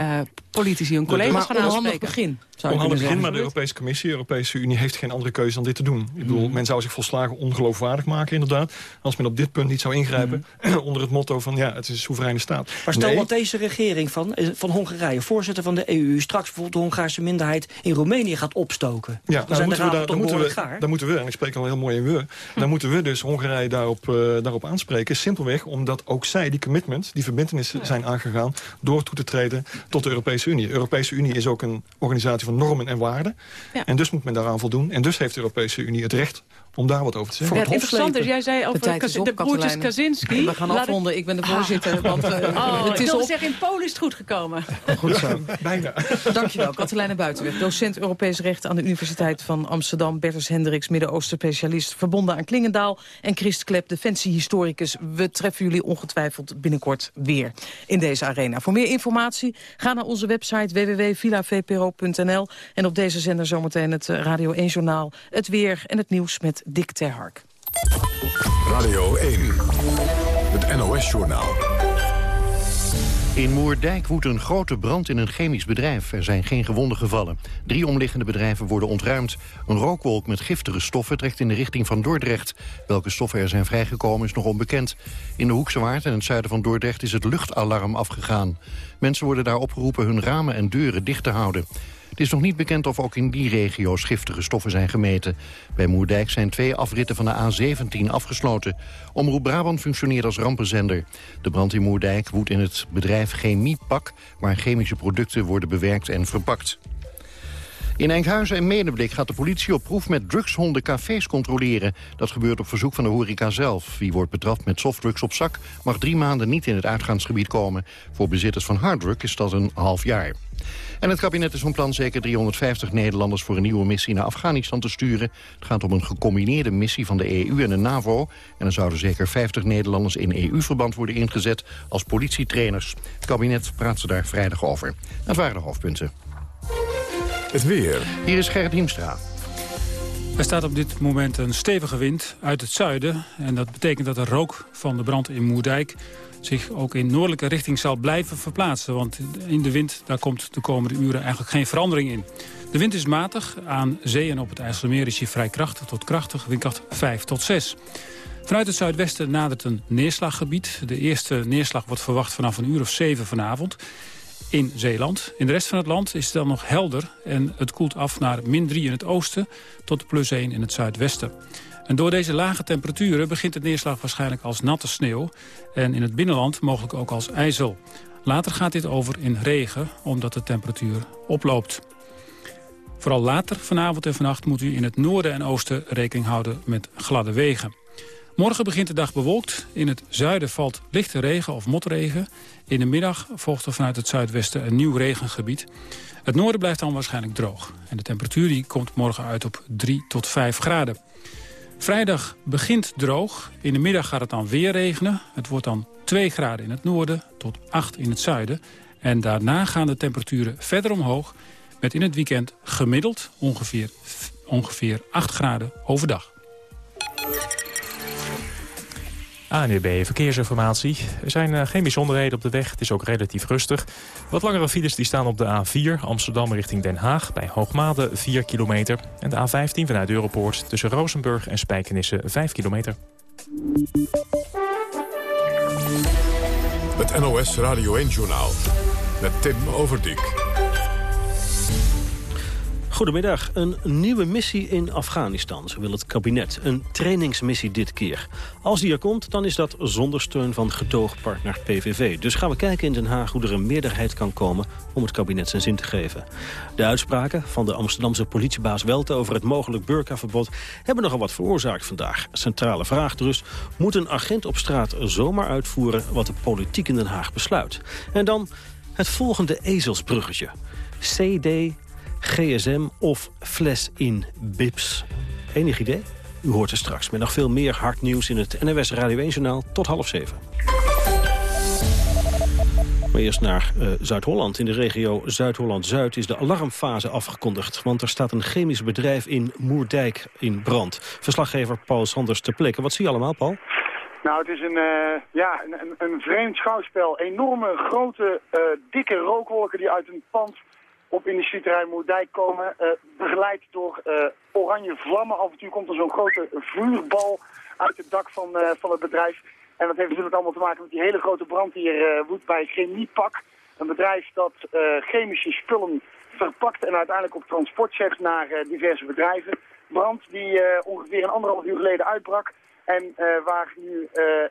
politici hun collega's gaan aanspreken. begin. Onhandig begin, maar de Europese Commissie, de Europese Unie heeft geen andere keuze dan dit te doen. Ik bedoel, mm. men zou zich volslagen ongeloofwaardig maken inderdaad. Als men op dit punt niet zou ingrijpen mm. onder het motto van ja, het is een soevereine staat. Maar stel dat deze regering van, eh, van Hongarije, voorzitter van de EU, straks bijvoorbeeld de Hongaarse minderheid in Roemenië gaat opstoken. Ja, dan, dan moeten we, daar, dan moeten we, dan moeten we, en ik spreek al heel mooi in we, dan moeten we dus Hongarije daarop, uh, daarop aanspreken. Simpelweg omdat ook zij die commitment, die verbindenissen zijn aangegaan door toe te treden tot de Europese Unie. De Europese Unie is ook een organisatie van normen en waarden. Ja. En dus moet men daaraan voldoen. En dus heeft de Europese Unie het recht om daar wat over te zeggen. Ja, het interessant is, jij zei over de, de broertjes Kaczynski. We gaan afronden, ik ben de voorzitter. Ah. Want, uh, oh, het is ik wilde op... zeggen, in Polen is het goed gekomen. Goed zo. Bijna. Dankjewel, Katelijne Buitenweg, docent Europees Recht aan de Universiteit van Amsterdam. Bertus Hendricks, Midden-Oosten specialist, verbonden aan Klingendaal. En Christ Klep, defensiehistoricus. We treffen jullie ongetwijfeld binnenkort weer in deze arena. Voor meer informatie, ga naar onze website www.villavpro.nl. En op deze zender zometeen het eh, Radio 1-journaal, het weer en het nieuws met Dick Terhark. Radio 1, het NOS-journaal. In Moerdijk woedt een grote brand in een chemisch bedrijf. Er zijn geen gewonden gevallen. Drie omliggende bedrijven worden ontruimd. Een rookwolk met giftige stoffen trekt in de richting van Dordrecht. Welke stoffen er zijn vrijgekomen is nog onbekend. In de Hoekse Waard en het zuiden van Dordrecht is het luchtalarm afgegaan. Mensen worden daar opgeroepen hun ramen en deuren dicht te houden. Het is nog niet bekend of ook in die regio's giftige stoffen zijn gemeten. Bij Moerdijk zijn twee afritten van de A17 afgesloten. Omroep Brabant functioneert als rampenzender. De brand in Moerdijk woedt in het bedrijf Chemiepak... waar chemische producten worden bewerkt en verpakt. In Enkhuizen en Medemblik gaat de politie op proef met drugshonden cafés controleren. Dat gebeurt op verzoek van de horeca zelf. Wie wordt betrapt met softdrugs op zak mag drie maanden niet in het uitgaansgebied komen. Voor bezitters van harddrug is dat een half jaar. En het kabinet is van plan zeker 350 Nederlanders voor een nieuwe missie naar Afghanistan te sturen. Het gaat om een gecombineerde missie van de EU en de NAVO. En er zouden zeker 50 Nederlanders in EU-verband worden ingezet als politietrainers. Het kabinet praat ze daar vrijdag over. Dat waren de hoofdpunten. Het weer. Hier is Gerrit Hiemstra. Er staat op dit moment een stevige wind uit het zuiden. En dat betekent dat de rook van de brand in Moerdijk zich ook in noordelijke richting zal blijven verplaatsen. Want in de wind daar komt de komende uren eigenlijk geen verandering in. De wind is matig. Aan zee en op het IJsselmeer is hij vrij krachtig tot krachtig. Windkracht 5 tot 6. Vanuit het zuidwesten nadert een neerslaggebied. De eerste neerslag wordt verwacht vanaf een uur of 7 vanavond in Zeeland. In de rest van het land is het dan nog helder en het koelt af naar min 3 in het oosten tot plus 1 in het zuidwesten. En door deze lage temperaturen begint het neerslag waarschijnlijk als natte sneeuw... en in het binnenland mogelijk ook als ijzel. Later gaat dit over in regen, omdat de temperatuur oploopt. Vooral later vanavond en vannacht moet u in het noorden en oosten rekening houden met gladde wegen. Morgen begint de dag bewolkt. In het zuiden valt lichte regen of motregen. In de middag volgt er vanuit het zuidwesten een nieuw regengebied. Het noorden blijft dan waarschijnlijk droog. En de temperatuur die komt morgen uit op 3 tot 5 graden. Vrijdag begint droog. In de middag gaat het dan weer regenen. Het wordt dan 2 graden in het noorden tot 8 in het zuiden. En daarna gaan de temperaturen verder omhoog... met in het weekend gemiddeld ongeveer, ongeveer 8 graden overdag. ANUB Verkeersinformatie. Er zijn uh, geen bijzonderheden op de weg. Het is ook relatief rustig. Wat langere files die staan op de A4 Amsterdam richting Den Haag... bij Hoogmade 4 kilometer. En de A15 vanuit Europoort tussen Rozenburg en Spijkenisse 5 kilometer. Het NOS Radio 1-journaal met Tim Overdijk. Goedemiddag. Een nieuwe missie in Afghanistan, zo wil het kabinet. Een trainingsmissie dit keer. Als die er komt, dan is dat zonder steun van gedoogpartner PVV. Dus gaan we kijken in Den Haag hoe er een meerderheid kan komen... om het kabinet zijn zin te geven. De uitspraken van de Amsterdamse politiebaas Welte... over het mogelijk burkaverbod hebben nogal wat veroorzaakt vandaag. Centrale vraag dus, moet een agent op straat zomaar uitvoeren... wat de politiek in Den Haag besluit? En dan het volgende ezelsbruggetje. CD gsm of fles in bips. Enig idee? U hoort er straks met nog veel meer hard nieuws in het NWS Radio 1-journaal tot half zeven. Maar eerst naar uh, Zuid-Holland. In de regio Zuid-Holland-Zuid is de alarmfase afgekondigd. Want er staat een chemisch bedrijf in Moerdijk in brand. Verslaggever Paul Sanders ter plekke. Wat zie je allemaal, Paul? Nou, het is een, uh, ja, een, een, vreemd schouwspel. Enorme, grote, uh, dikke rookwolken die uit een pand op industrieterrein Moerdijk komen. Uh, begeleid door uh, oranje vlammen. Af en toe komt er zo'n grote vuurbal uit het dak van, uh, van het bedrijf. En dat heeft natuurlijk allemaal te maken met die hele grote brand die er woedt bij Chemiepak. Een bedrijf dat chemische spullen verpakt en uiteindelijk op transport zet naar diverse bedrijven. Brand die ongeveer een anderhalf uur geleden uitbrak. En waar nu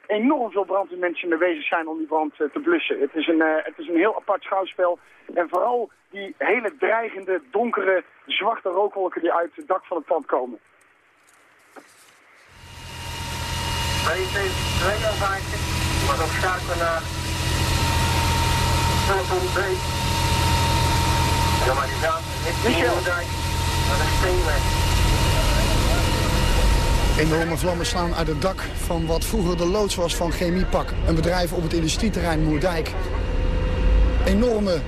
enorm veel brandweermensen mee bezig zijn om die brand te blussen. Het is, een, het is een heel apart schouwspel. En vooral die hele dreigende, donkere, zwarte rookwolken die uit het dak van het pand komen. was op schakelen naar telefoon B. Maar Michel. naar de steenweg. Enorme vlammen slaan uit het dak van wat vroeger de loods was van Chemiepak. Een bedrijf op het industrieterrein Moerdijk. Enorme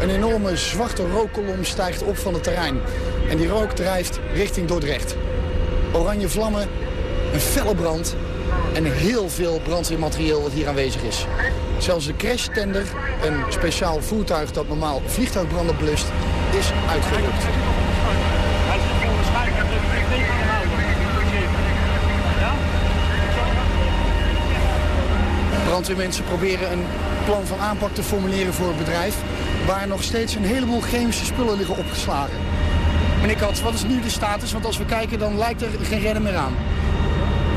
een enorme zwarte rookkolom stijgt op van het terrein. En die rook drijft richting Dordrecht. Oranje vlammen, een felle brand en heel veel brandweermaterieel wat hier aanwezig is. Zelfs de crashtender, een speciaal voertuig dat normaal vliegtuigbranden blust, is uitgerukt. Brandweermensen proberen een plan van aanpak te formuleren voor het bedrijf waar nog steeds een heleboel chemische spullen liggen opgeslagen. Meneer Katz, wat is nu de status? Want als we kijken, dan lijkt er geen redder meer aan.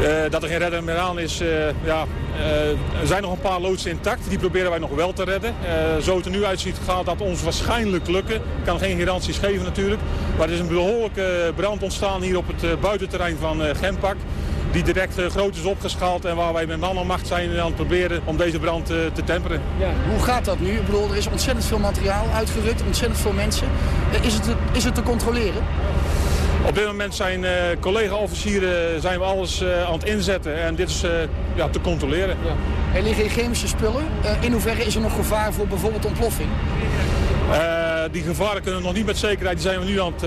Uh, dat er geen redder meer aan is, uh, ja, uh, er zijn nog een paar loodsen intact. Die proberen wij nog wel te redden. zo het er nu uitziet gaat dat ons waarschijnlijk lukken. Ik kan geen garanties geven natuurlijk. Maar er is een behoorlijke brand ontstaan hier op het buitenterrein van Gempak die direct uh, groot is opgeschaald en waar wij met man en macht zijn aan het proberen om deze brand uh, te temperen. Ja. Hoe gaat dat nu? Ik bedoel, er is ontzettend veel materiaal uitgerukt, ontzettend veel mensen. Uh, is, het, is het te controleren? Op dit moment zijn uh, collega-officieren zijn we alles uh, aan het inzetten en dit is uh, ja, te controleren. Ja. Er liggen chemische spullen. in hoeverre is er nog gevaar voor bijvoorbeeld ontploffing? Die gevaren kunnen we nog niet met zekerheid. Die zijn we nu aan het,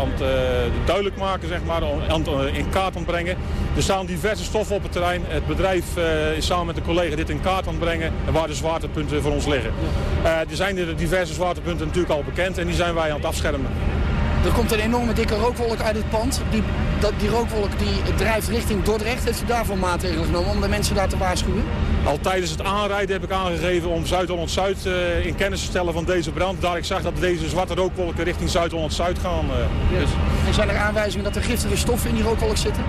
aan het duidelijk maken, zeg maar, aan het, in kaart aan het brengen. Er staan diverse stoffen op het terrein. Het bedrijf is samen met de collega dit in kaart aan het brengen. En waar de zwaartepunten voor ons liggen. er zijn er diverse zwaartepunten natuurlijk al bekend en die zijn wij aan het afschermen. Er komt een enorme dikke rookwolk uit het pand. Die, dat, die rookwolk die drijft richting Dordrecht. Heeft u daarvoor maatregelen genomen om de mensen daar te waarschuwen? Al tijdens het aanrijden heb ik aangegeven om Zuid-Holland-Zuid uh, in kennis te stellen van deze brand. Daar ik zag dat deze zwarte rookwolken richting Zuid-Holland-Zuid gaan. Uh, dus. En zijn er aanwijzingen dat er giftige stoffen in die rookwolk zitten?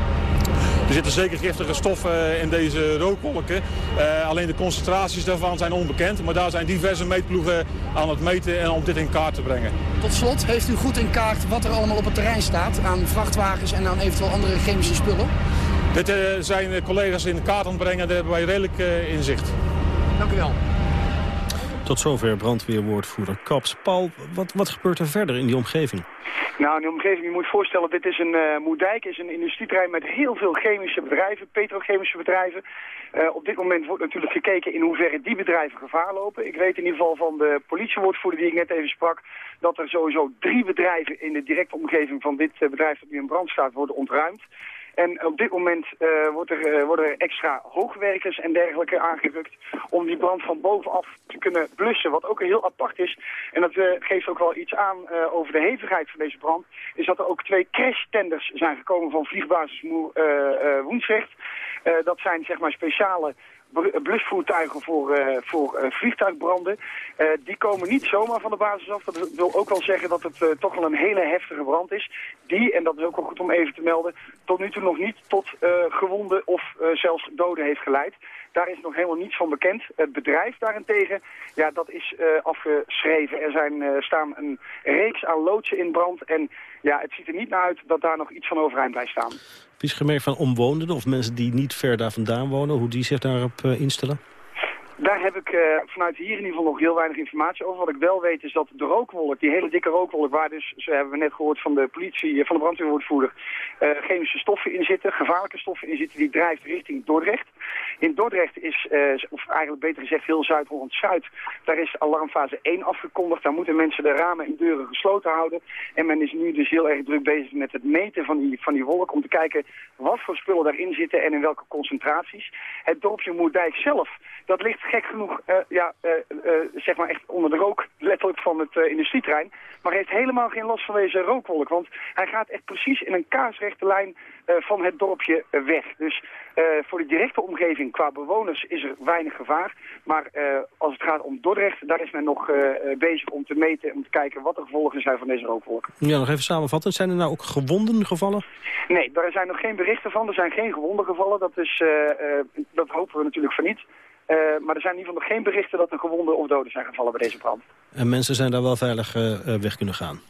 Er zitten zeker giftige stoffen in deze rookwolken. Uh, alleen de concentraties daarvan zijn onbekend. Maar daar zijn diverse meetploegen aan het meten en om dit in kaart te brengen. Tot slot, heeft u goed in kaart wat er allemaal op het terrein staat... aan vrachtwagens en aan eventueel andere chemische spullen? Dit uh, zijn collega's in kaart aan het brengen. Daar hebben wij redelijk uh, inzicht. Dank u wel. Tot zover brandweerwoordvoerder Kaps. Paul, wat, wat gebeurt er verder in die omgeving? Nou, in de omgeving, je moet voorstellen, dit is een uh, Moerdijk, is een industrieterrein met heel veel chemische bedrijven, petrochemische bedrijven. Uh, op dit moment wordt natuurlijk gekeken in hoeverre die bedrijven gevaar lopen. Ik weet in ieder geval van de politiewoordvoerder die ik net even sprak, dat er sowieso drie bedrijven in de directe omgeving van dit uh, bedrijf dat nu in brand staat worden ontruimd. En op dit moment uh, wordt er, uh, worden er extra hoogwerkers en dergelijke aangerukt om die brand van bovenaf te kunnen blussen. Wat ook heel apart is, en dat uh, geeft ook wel iets aan over de hevigheid van deze brand, is dat er ook twee crashtenders zijn gekomen van vliegbasis Woensrecht. dat zijn zeg maar speciale blusvoertuigen voor, voor vliegtuigbranden. die komen niet zomaar van de basis af. Dat wil ook wel zeggen dat het toch wel een hele heftige brand is. Die, en dat is ook wel goed om even te melden, tot nu toe nog niet tot gewonden of zelfs doden heeft geleid. Daar is nog helemaal niets van bekend. Het bedrijf daarentegen, ja, dat is afgeschreven. Er zijn, staan een reeks aan loodsen in brand. En ja, het ziet er niet naar uit dat daar nog iets van overeind blijft staan. Heb je gemerkt van omwonenden of mensen die niet ver daar vandaan wonen... hoe die zich daarop uh, instellen? Daar heb ik uh, vanuit hier in ieder geval nog heel weinig informatie over. Wat ik wel weet is dat de rookwolk, die hele dikke rookwolk... waar dus, zo hebben we net gehoord van de politie, van de brandweerwoordvoerder... Uh, chemische stoffen in zitten, gevaarlijke stoffen in zitten... die drijft richting Dordrecht. In Dordrecht is, of eigenlijk beter gezegd heel Zuid-Holland-Zuid... daar is alarmfase 1 afgekondigd. Daar moeten mensen de ramen en deuren gesloten houden. En men is nu dus heel erg druk bezig met het meten van die, van die wolk... om te kijken wat voor spullen daarin zitten en in welke concentraties. Het dorpje Moerdijk zelf, dat ligt gek genoeg uh, ja, uh, zeg maar echt onder de rook, letterlijk van het industrieterrein. Maar heeft helemaal geen last van deze rookwolk. Want hij gaat echt precies in een kaarsrechte lijn van het dorpje weg. Dus voor de directe omgeving qua bewoners is er weinig gevaar. Maar als het gaat om Dordrecht, daar is men nog bezig om te meten... om te kijken wat de gevolgen zijn van deze rookwolk. Ja, nog even samenvatten. Zijn er nou ook gewonden gevallen? Nee, daar zijn nog geen berichten van. Er zijn geen gewonden gevallen. Dat, is, dat hopen we natuurlijk van niet. Uh, maar er zijn in ieder geval nog geen berichten dat er gewonden of doden zijn gevallen bij deze brand. En mensen zijn daar wel veilig uh, weg kunnen gaan?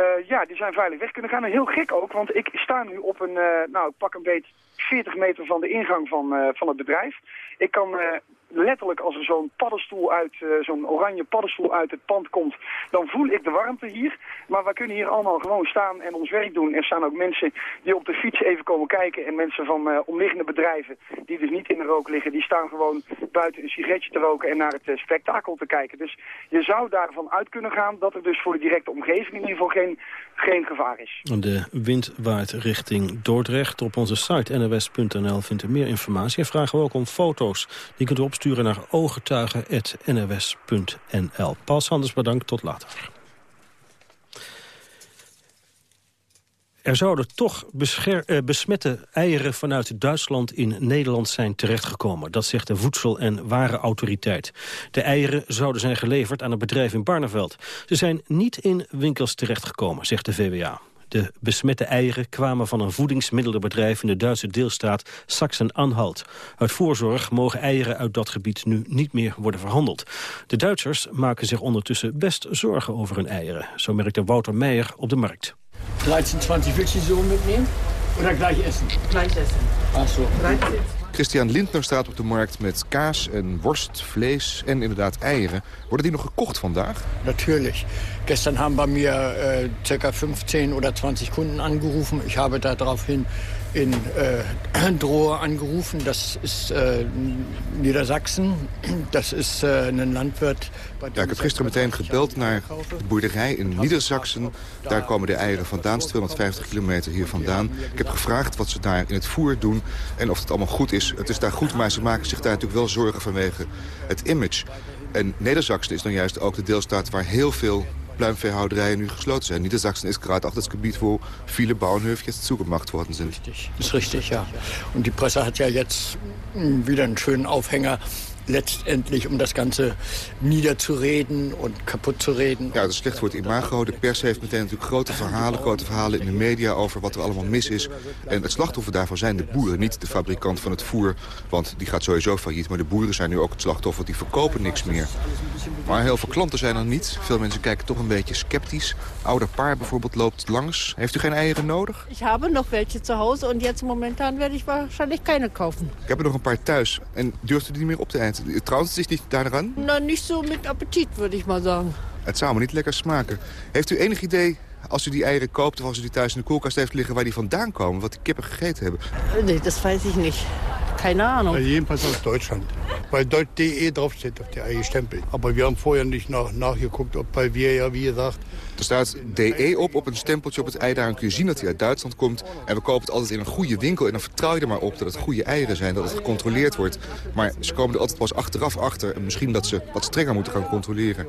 Uh, ja, die zijn veilig weg kunnen gaan. En heel gek ook, want ik sta nu op een, nou ik pak een beet 40 meter van de ingang van, van het bedrijf. Ik kan letterlijk als er zo'n paddenstoel uit, uh, zo'n oranje paddenstoel uit het pand komt, dan voel ik de warmte hier. Maar we kunnen hier allemaal gewoon staan en ons werk doen. Er staan ook mensen die op de fiets even komen kijken en mensen van uh, omliggende bedrijven die dus niet in de rook liggen, die staan gewoon buiten een sigaretje te roken en naar het uh, spektakel te kijken. Dus je zou daarvan uit kunnen gaan dat er dus voor de directe omgeving in ieder geval geen, geen gevaar is. De wind waait richting Dordrecht. Op onze site nws.nl vindt u meer informatie. En vragen we ook om foto's. Die kunt u opsturen sturen naar ooggetuigen.nws.nl. Paul Sanders, bedankt. Tot later. Er zouden toch eh, besmette eieren vanuit Duitsland in Nederland zijn terechtgekomen. Dat zegt de Voedsel- en Warenautoriteit. De eieren zouden zijn geleverd aan een bedrijf in Barneveld. Ze zijn niet in winkels terechtgekomen, zegt de VWA. De besmette eieren kwamen van een voedingsmiddelenbedrijf in de Duitse deelstaat Sachsen-Anhalt. Uit voorzorg mogen eieren uit dat gebied nu niet meer worden verhandeld. De Duitsers maken zich ondertussen best zorgen over hun eieren. Zo merkte Wouter Meijer op de markt. 13, 20 willst zo metnemen? Of gleich essen? Gleich essen. Ach zo. Christian Lindner staat op de markt met kaas en worst, vlees en inderdaad eieren. Worden die nog gekocht vandaag? Natuurlijk. Gestern haben bei mir äh, circa 15 oder 20 Kunden angerufen. Ich habe daraufhin in äh, Drohe angerufen. Das ist äh, Niedersachsen. Das ist äh, ein Landwirt. Ja, ik heb gisteren meteen gebeld naar de boerderij in Niedersachsen. Daar komen de eieren vandaan, 250 kilometer hier vandaan. Ik heb gevraagd wat ze daar in het voer doen en of het allemaal goed is. Het is daar goed, maar ze maken zich daar natuurlijk wel zorgen vanwege het image. En Nedersachsen is dan juist ook de deelstaat waar heel veel pluimveehouderijen nu gesloten zijn. Niedersachsen ist gerade auch das Gebiet, wo viele Bauernhöfe jetzt zugemacht worden sind. Richtig, ist richtig, ja. Und die Presse hat ja jetzt hm, wieder einen schönen Aufhänger letztendlich om dat Ganze niederzureden en kapot te reden. Ja, dat is slecht voor het imago. De pers heeft meteen natuurlijk grote verhalen, grote verhalen in de media over wat er allemaal mis is. En het slachtoffer daarvan zijn de boeren, niet de fabrikant van het voer. Want die gaat sowieso failliet. Maar de boeren zijn nu ook het slachtoffer, die verkopen niks meer. Maar heel veel klanten zijn er niet. Veel mensen kijken toch een beetje sceptisch. Ouder paar bijvoorbeeld loopt langs. Heeft u geen eieren nodig? Ik heb nog welke te Hause en jetzt momentan werde ik waarschijnlijk keine kopen. Ik heb er nog een paar thuis. En durft u die niet meer op te eten? Traut ze zich niet daaraan? Nou, niet zo met appetit, würde ik maar zeggen. Het zou me niet lekker smaken. Heeft u enig idee, als u die eieren koopt... of als u die thuis in de koelkast heeft liggen... waar die vandaan komen, wat die kippen gegeten hebben? Nee, dat weet ik niet. Keine Ahnung. Jedenfalls aus Deutschland. Weil dort.de draufsteht auf der Eierstempel. Aber wir haben vorher nicht nach, nachgeguckt, ob weil wir ja, wie gesagt... Er staat DE op, op een stempeltje op het ei. Daarom kun je zien dat hij uit Duitsland komt. En we kopen het altijd in een goede winkel. En dan vertrouw je er maar op dat het goede eieren zijn. Dat het gecontroleerd wordt. Maar ze komen er altijd pas achteraf achter. En misschien dat ze wat strenger moeten gaan controleren.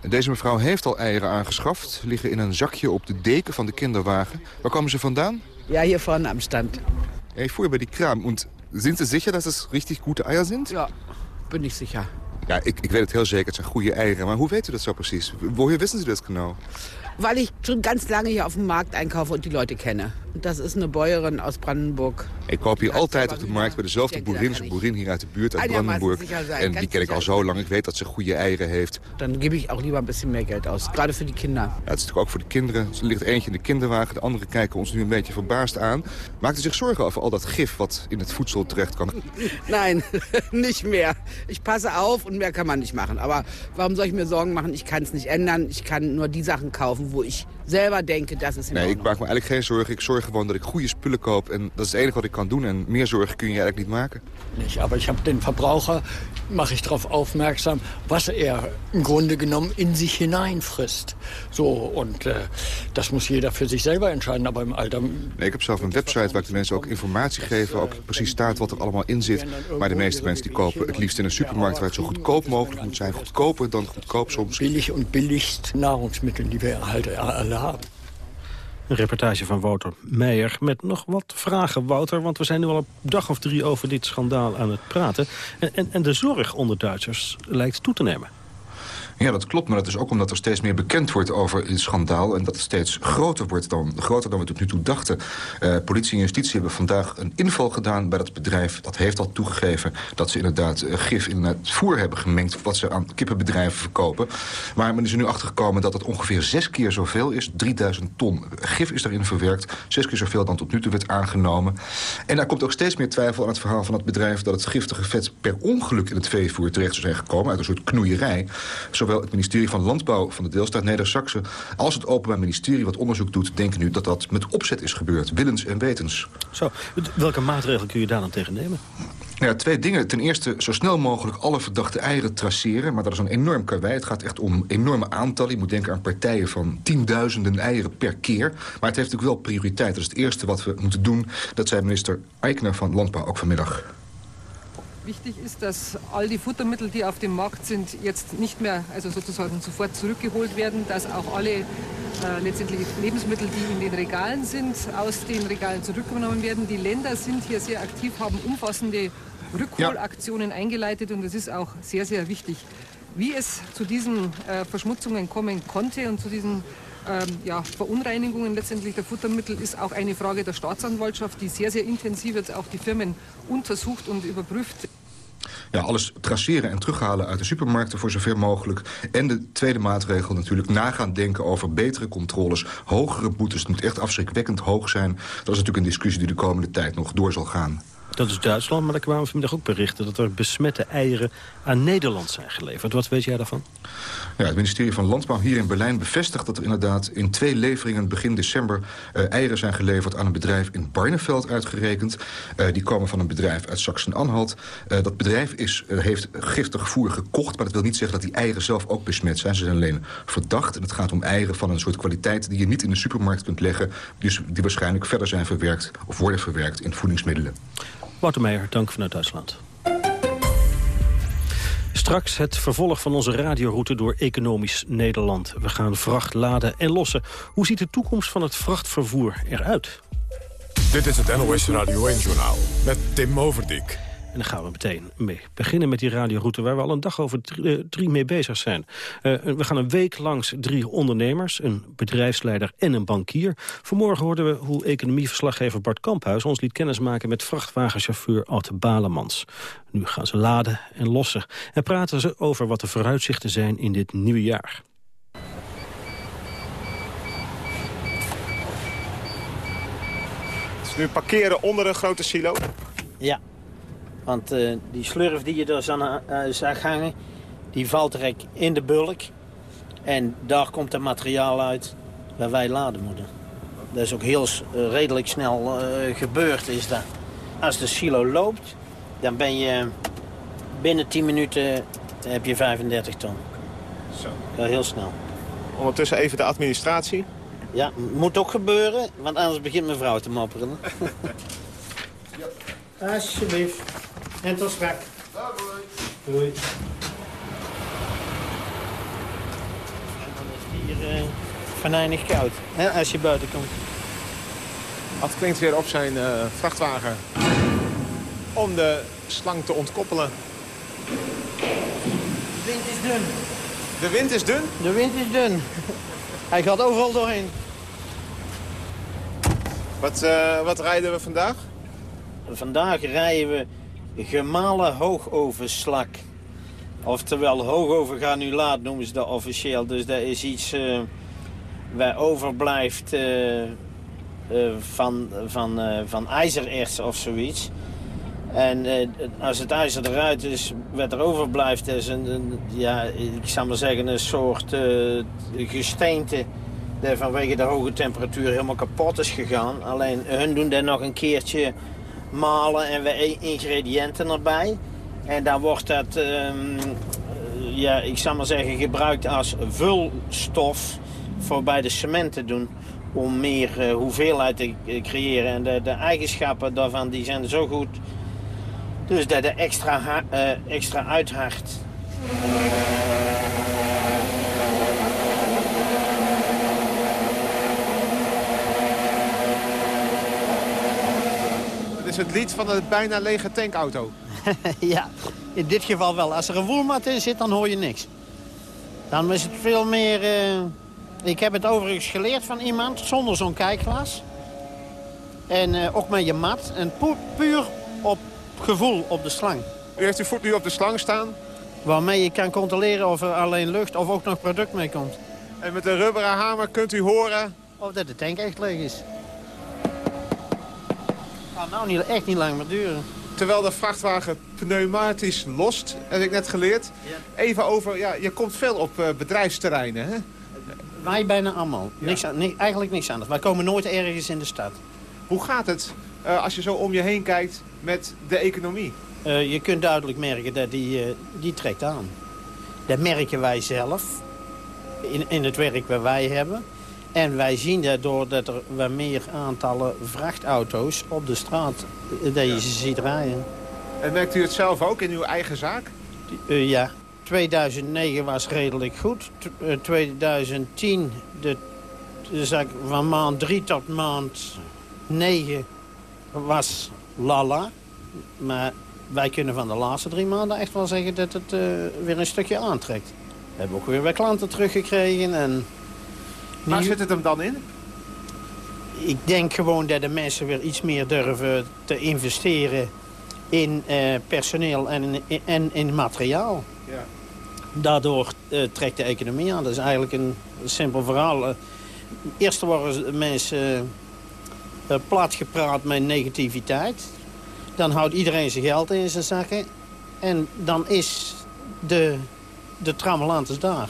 En deze mevrouw heeft al eieren aangeschaft. Liggen in een zakje op de deken van de kinderwagen. Waar komen ze vandaan? Ja, hier vorne am stand. Ja, voor bij die kraam. En Sind Sie sicher, dass es richtig gute Eier sind? Ja, bin ich sicher. Ja, ik, ik weet het heel zeker. Het zijn goede eieren. Maar hoe weet u dat zo precies? Woher wissen Sie das genau? Weil ich schon ganz lange hier auf dem Markt einkaufe und die Leute kenne. Das ist eine Bäuerin aus Brandenburg. Ik koop hier altijd op de markt bij dezelfde boerin. Een boerin hier uit de buurt, uit Brandenburg. En die ken ik al zo lang. Ik weet dat ze goede eieren heeft. Dan gebe ich auch lieber ein bisschen mehr Geld aus. Gerade für die Kinder. Ja, het is natuurlijk ook voor de kinderen. Er ligt eentje in de kinderwagen. De anderen kijken ons nu een beetje verbaasd aan. Maakt u zich zorgen over al dat gif wat in het voedsel terecht kan? Nein, nicht mehr. Ich passe auf und mehr kann man nicht machen. Aber warum soll ich mir Sorgen machen? Ich kann es nicht ändern. Ich kann nur die Sachen kaufen, wo dat in Nee, ik maak me eigenlijk geen zorgen. Ik zorg gewoon dat ik goede spullen koop. En dat is het enige wat ik kan doen. En meer zorgen kun je eigenlijk niet maken. Nicht, aber ich habe den Verbraucher, mache ich darauf aufmerksam, was er im Grunde genommen in sich hineinfrisst. So, und äh, das muss jeder für sich selber entscheiden, aber im Alter... Nee, ik heb zelf een website waar ik de mensen ook informatie geef. Ook precies staat wat er allemaal in zit. Maar de meeste mensen die kopen het liefst in een supermarkt waar het zo goedkoop mogelijk moet zijn. Goedkoper dan goedkoop soms. Billig und billigst Nahrungsmittel die wir halt Een reportage van Wouter Meijer met nog wat vragen, Wouter. Want we zijn nu al een dag of drie over dit schandaal aan het praten. En, en, en de zorg onder Duitsers lijkt toe te nemen. Ja, dat klopt, maar dat is ook omdat er steeds meer bekend wordt over het schandaal... en dat het steeds groter wordt dan, groter dan we tot nu toe dachten. Uh, politie en justitie hebben vandaag een inval gedaan bij dat bedrijf. Dat heeft al toegegeven dat ze inderdaad uh, gif in het voer hebben gemengd... wat ze aan kippenbedrijven verkopen. Maar men is er nu achtergekomen dat het ongeveer zes keer zoveel is. 3000 ton gif is daarin verwerkt. Zes keer zoveel dan tot nu toe werd aangenomen. En daar komt ook steeds meer twijfel aan het verhaal van het bedrijf... dat het giftige vet per ongeluk in het veevoer terecht zou zijn gekomen... uit een soort knoeierij. Zowel het ministerie van Landbouw van de deelstaat Neder-Saxe... als het Openbaar Ministerie wat onderzoek doet... denken nu dat dat met opzet is gebeurd. Willens en wetens. Zo, welke maatregelen kun je daar dan tegen nemen? Ja, twee dingen. Ten eerste zo snel mogelijk alle verdachte eieren traceren. Maar dat is een enorm karwei. Het gaat echt om enorme aantallen. Je moet denken aan partijen van tienduizenden eieren per keer. Maar het heeft natuurlijk wel prioriteit. Dat is het eerste wat we moeten doen. Dat zei minister Eikner van Landbouw ook vanmiddag. Wichtig ist, dass all die Futtermittel, die auf dem Markt sind, jetzt nicht mehr, also sozusagen sofort zurückgeholt werden, dass auch alle äh, letztendlich Lebensmittel, die in den Regalen sind, aus den Regalen zurückgenommen werden. Die Länder sind hier sehr aktiv, haben umfassende Rückholaktionen ja. eingeleitet und das ist auch sehr, sehr wichtig. Wie es zu diesen äh, Verschmutzungen kommen konnte und zu diesen ähm, ja, Verunreinigungen letztendlich der Futtermittel ist auch eine Frage der Staatsanwaltschaft, die sehr, sehr intensiv jetzt auch die Firmen untersucht und überprüft. Ja, alles traceren en terughalen uit de supermarkten voor zover mogelijk. En de tweede maatregel natuurlijk nagaan denken over betere controles. Hogere boetes, het moet echt afschrikwekkend hoog zijn. Dat is natuurlijk een discussie die de komende tijd nog door zal gaan. Dat is Duitsland, maar er kwamen vanmiddag ook berichten... dat er besmette eieren aan Nederland zijn geleverd. Wat weet jij daarvan? Ja, het ministerie van Landbouw hier in Berlijn bevestigt dat er inderdaad... in twee leveringen begin december uh, eieren zijn geleverd... aan een bedrijf in Barneveld uitgerekend. Uh, die komen van een bedrijf uit Sachsen-Anhalt. Uh, dat bedrijf is, heeft giftig voer gekocht... maar dat wil niet zeggen dat die eieren zelf ook besmet zijn. Ze zijn alleen verdacht. En het gaat om eieren van een soort kwaliteit... die je niet in de supermarkt kunt leggen... dus die waarschijnlijk verder zijn verwerkt of worden verwerkt in voedingsmiddelen. Wouter dank vanuit Duitsland. Straks het vervolg van onze radioroute door economisch Nederland. We gaan vracht laden en lossen. Hoe ziet de toekomst van het vrachtvervoer eruit? Dit is het NOS Radio 1-journaal met Tim Overdijk. En dan gaan we meteen mee beginnen met die radioroute... waar we al een dag over drie, drie mee bezig zijn. Uh, we gaan een week langs drie ondernemers, een bedrijfsleider en een bankier. Vanmorgen hoorden we hoe economieverslaggever Bart Kamphuis... ons liet kennismaken met vrachtwagenchauffeur Ad Balemans. Nu gaan ze laden en lossen. En praten ze over wat de vooruitzichten zijn in dit nieuwe jaar. Dus nu parkeren onder een grote silo? Ja, want uh, die slurf die je er zag, uh, zag hangen, die valt direct in de bulk. En daar komt het materiaal uit waar wij laden moeten. Dat is ook heel uh, redelijk snel gebeurd. Is dat. Als de silo loopt, dan ben je binnen 10 minuten heb je 35 ton. Zo. Ja, heel snel. Ondertussen even de administratie. Ja, moet ook gebeuren, want anders begint mijn vrouw te mopperen. Alsjeblieft. En tot strak. Doei. En dan is het hier uh, venijnig koud, hè, als je buiten komt. Ad klinkt weer op zijn uh, vrachtwagen. om de slang te ontkoppelen. De wind is dun. De wind is dun? De wind is dun. Hij gaat overal doorheen. Wat, uh, wat rijden we vandaag? Vandaag rijden we gemalen hoogovenslak. Oftewel hoogovergranulaat noemen ze dat officieel. Dus dat is iets uh, waar overblijft uh, van, van, van ijzererts of zoiets. En als het ijzer eruit is, wat er overblijft is een, een ja, ik zou maar zeggen, een soort gesteente die vanwege de hoge temperatuur helemaal kapot is gegaan. Alleen hun doen daar nog een keertje malen en we ingrediënten erbij. En dan wordt dat, um, ja, ik zou maar zeggen, gebruikt als vulstof voor bij de cement te doen. Om meer uh, hoeveelheid te creëren. En de, de, eigenschappen daarvan die zijn zo goed. Dus dat de extra, uh, extra uithardt. Is het lied van een bijna lege tankauto. ja, in dit geval wel. Als er een woelmat in zit, dan hoor je niks. Dan is het veel meer... Uh... Ik heb het overigens geleerd van iemand, zonder zo'n kijkglas. En uh, ook met je mat. En puur op gevoel op de slang. U heeft uw voet nu op de slang staan? Waarmee je kan controleren of er alleen lucht of ook nog product mee komt. En met een rubberen hamer kunt u horen... Of dat de tank echt leeg is gaat nou niet, echt niet lang meer duren. Terwijl de vrachtwagen pneumatisch lost, heb ik net geleerd. Even over, ja, je komt veel op uh, bedrijfsterreinen, hè? Wij bijna allemaal. Niks aan, eigenlijk niks anders. Wij komen nooit ergens in de stad. Hoe gaat het uh, als je zo om je heen kijkt met de economie? Uh, je kunt duidelijk merken dat die, die trekt aan. Dat merken wij zelf in, in het werk wat wij hebben. En wij zien daardoor dat er wat meer aantallen vrachtauto's op de straat eh, dat je ze ziet rijden. En merkt u het zelf ook in uw eigen zaak? Uh, ja. 2009 was redelijk goed. T 2010, eh, de, de zaak van maand 3 tot maand 9 was lala. Maar wij kunnen van de laatste drie maanden echt wel zeggen dat het uh, weer een stukje aantrekt. We hebben ook weer wat klanten teruggekregen en Waar zit het hem dan in? Ik denk gewoon dat de mensen weer iets meer durven te investeren in uh, personeel en, en in materiaal. Ja. Daardoor uh, trekt de economie aan. Dat is eigenlijk een simpel verhaal. Uh, eerst worden mensen platgepraat met negativiteit. Dan houdt iedereen zijn geld in zijn zakken. En dan is de, de trammelantes daar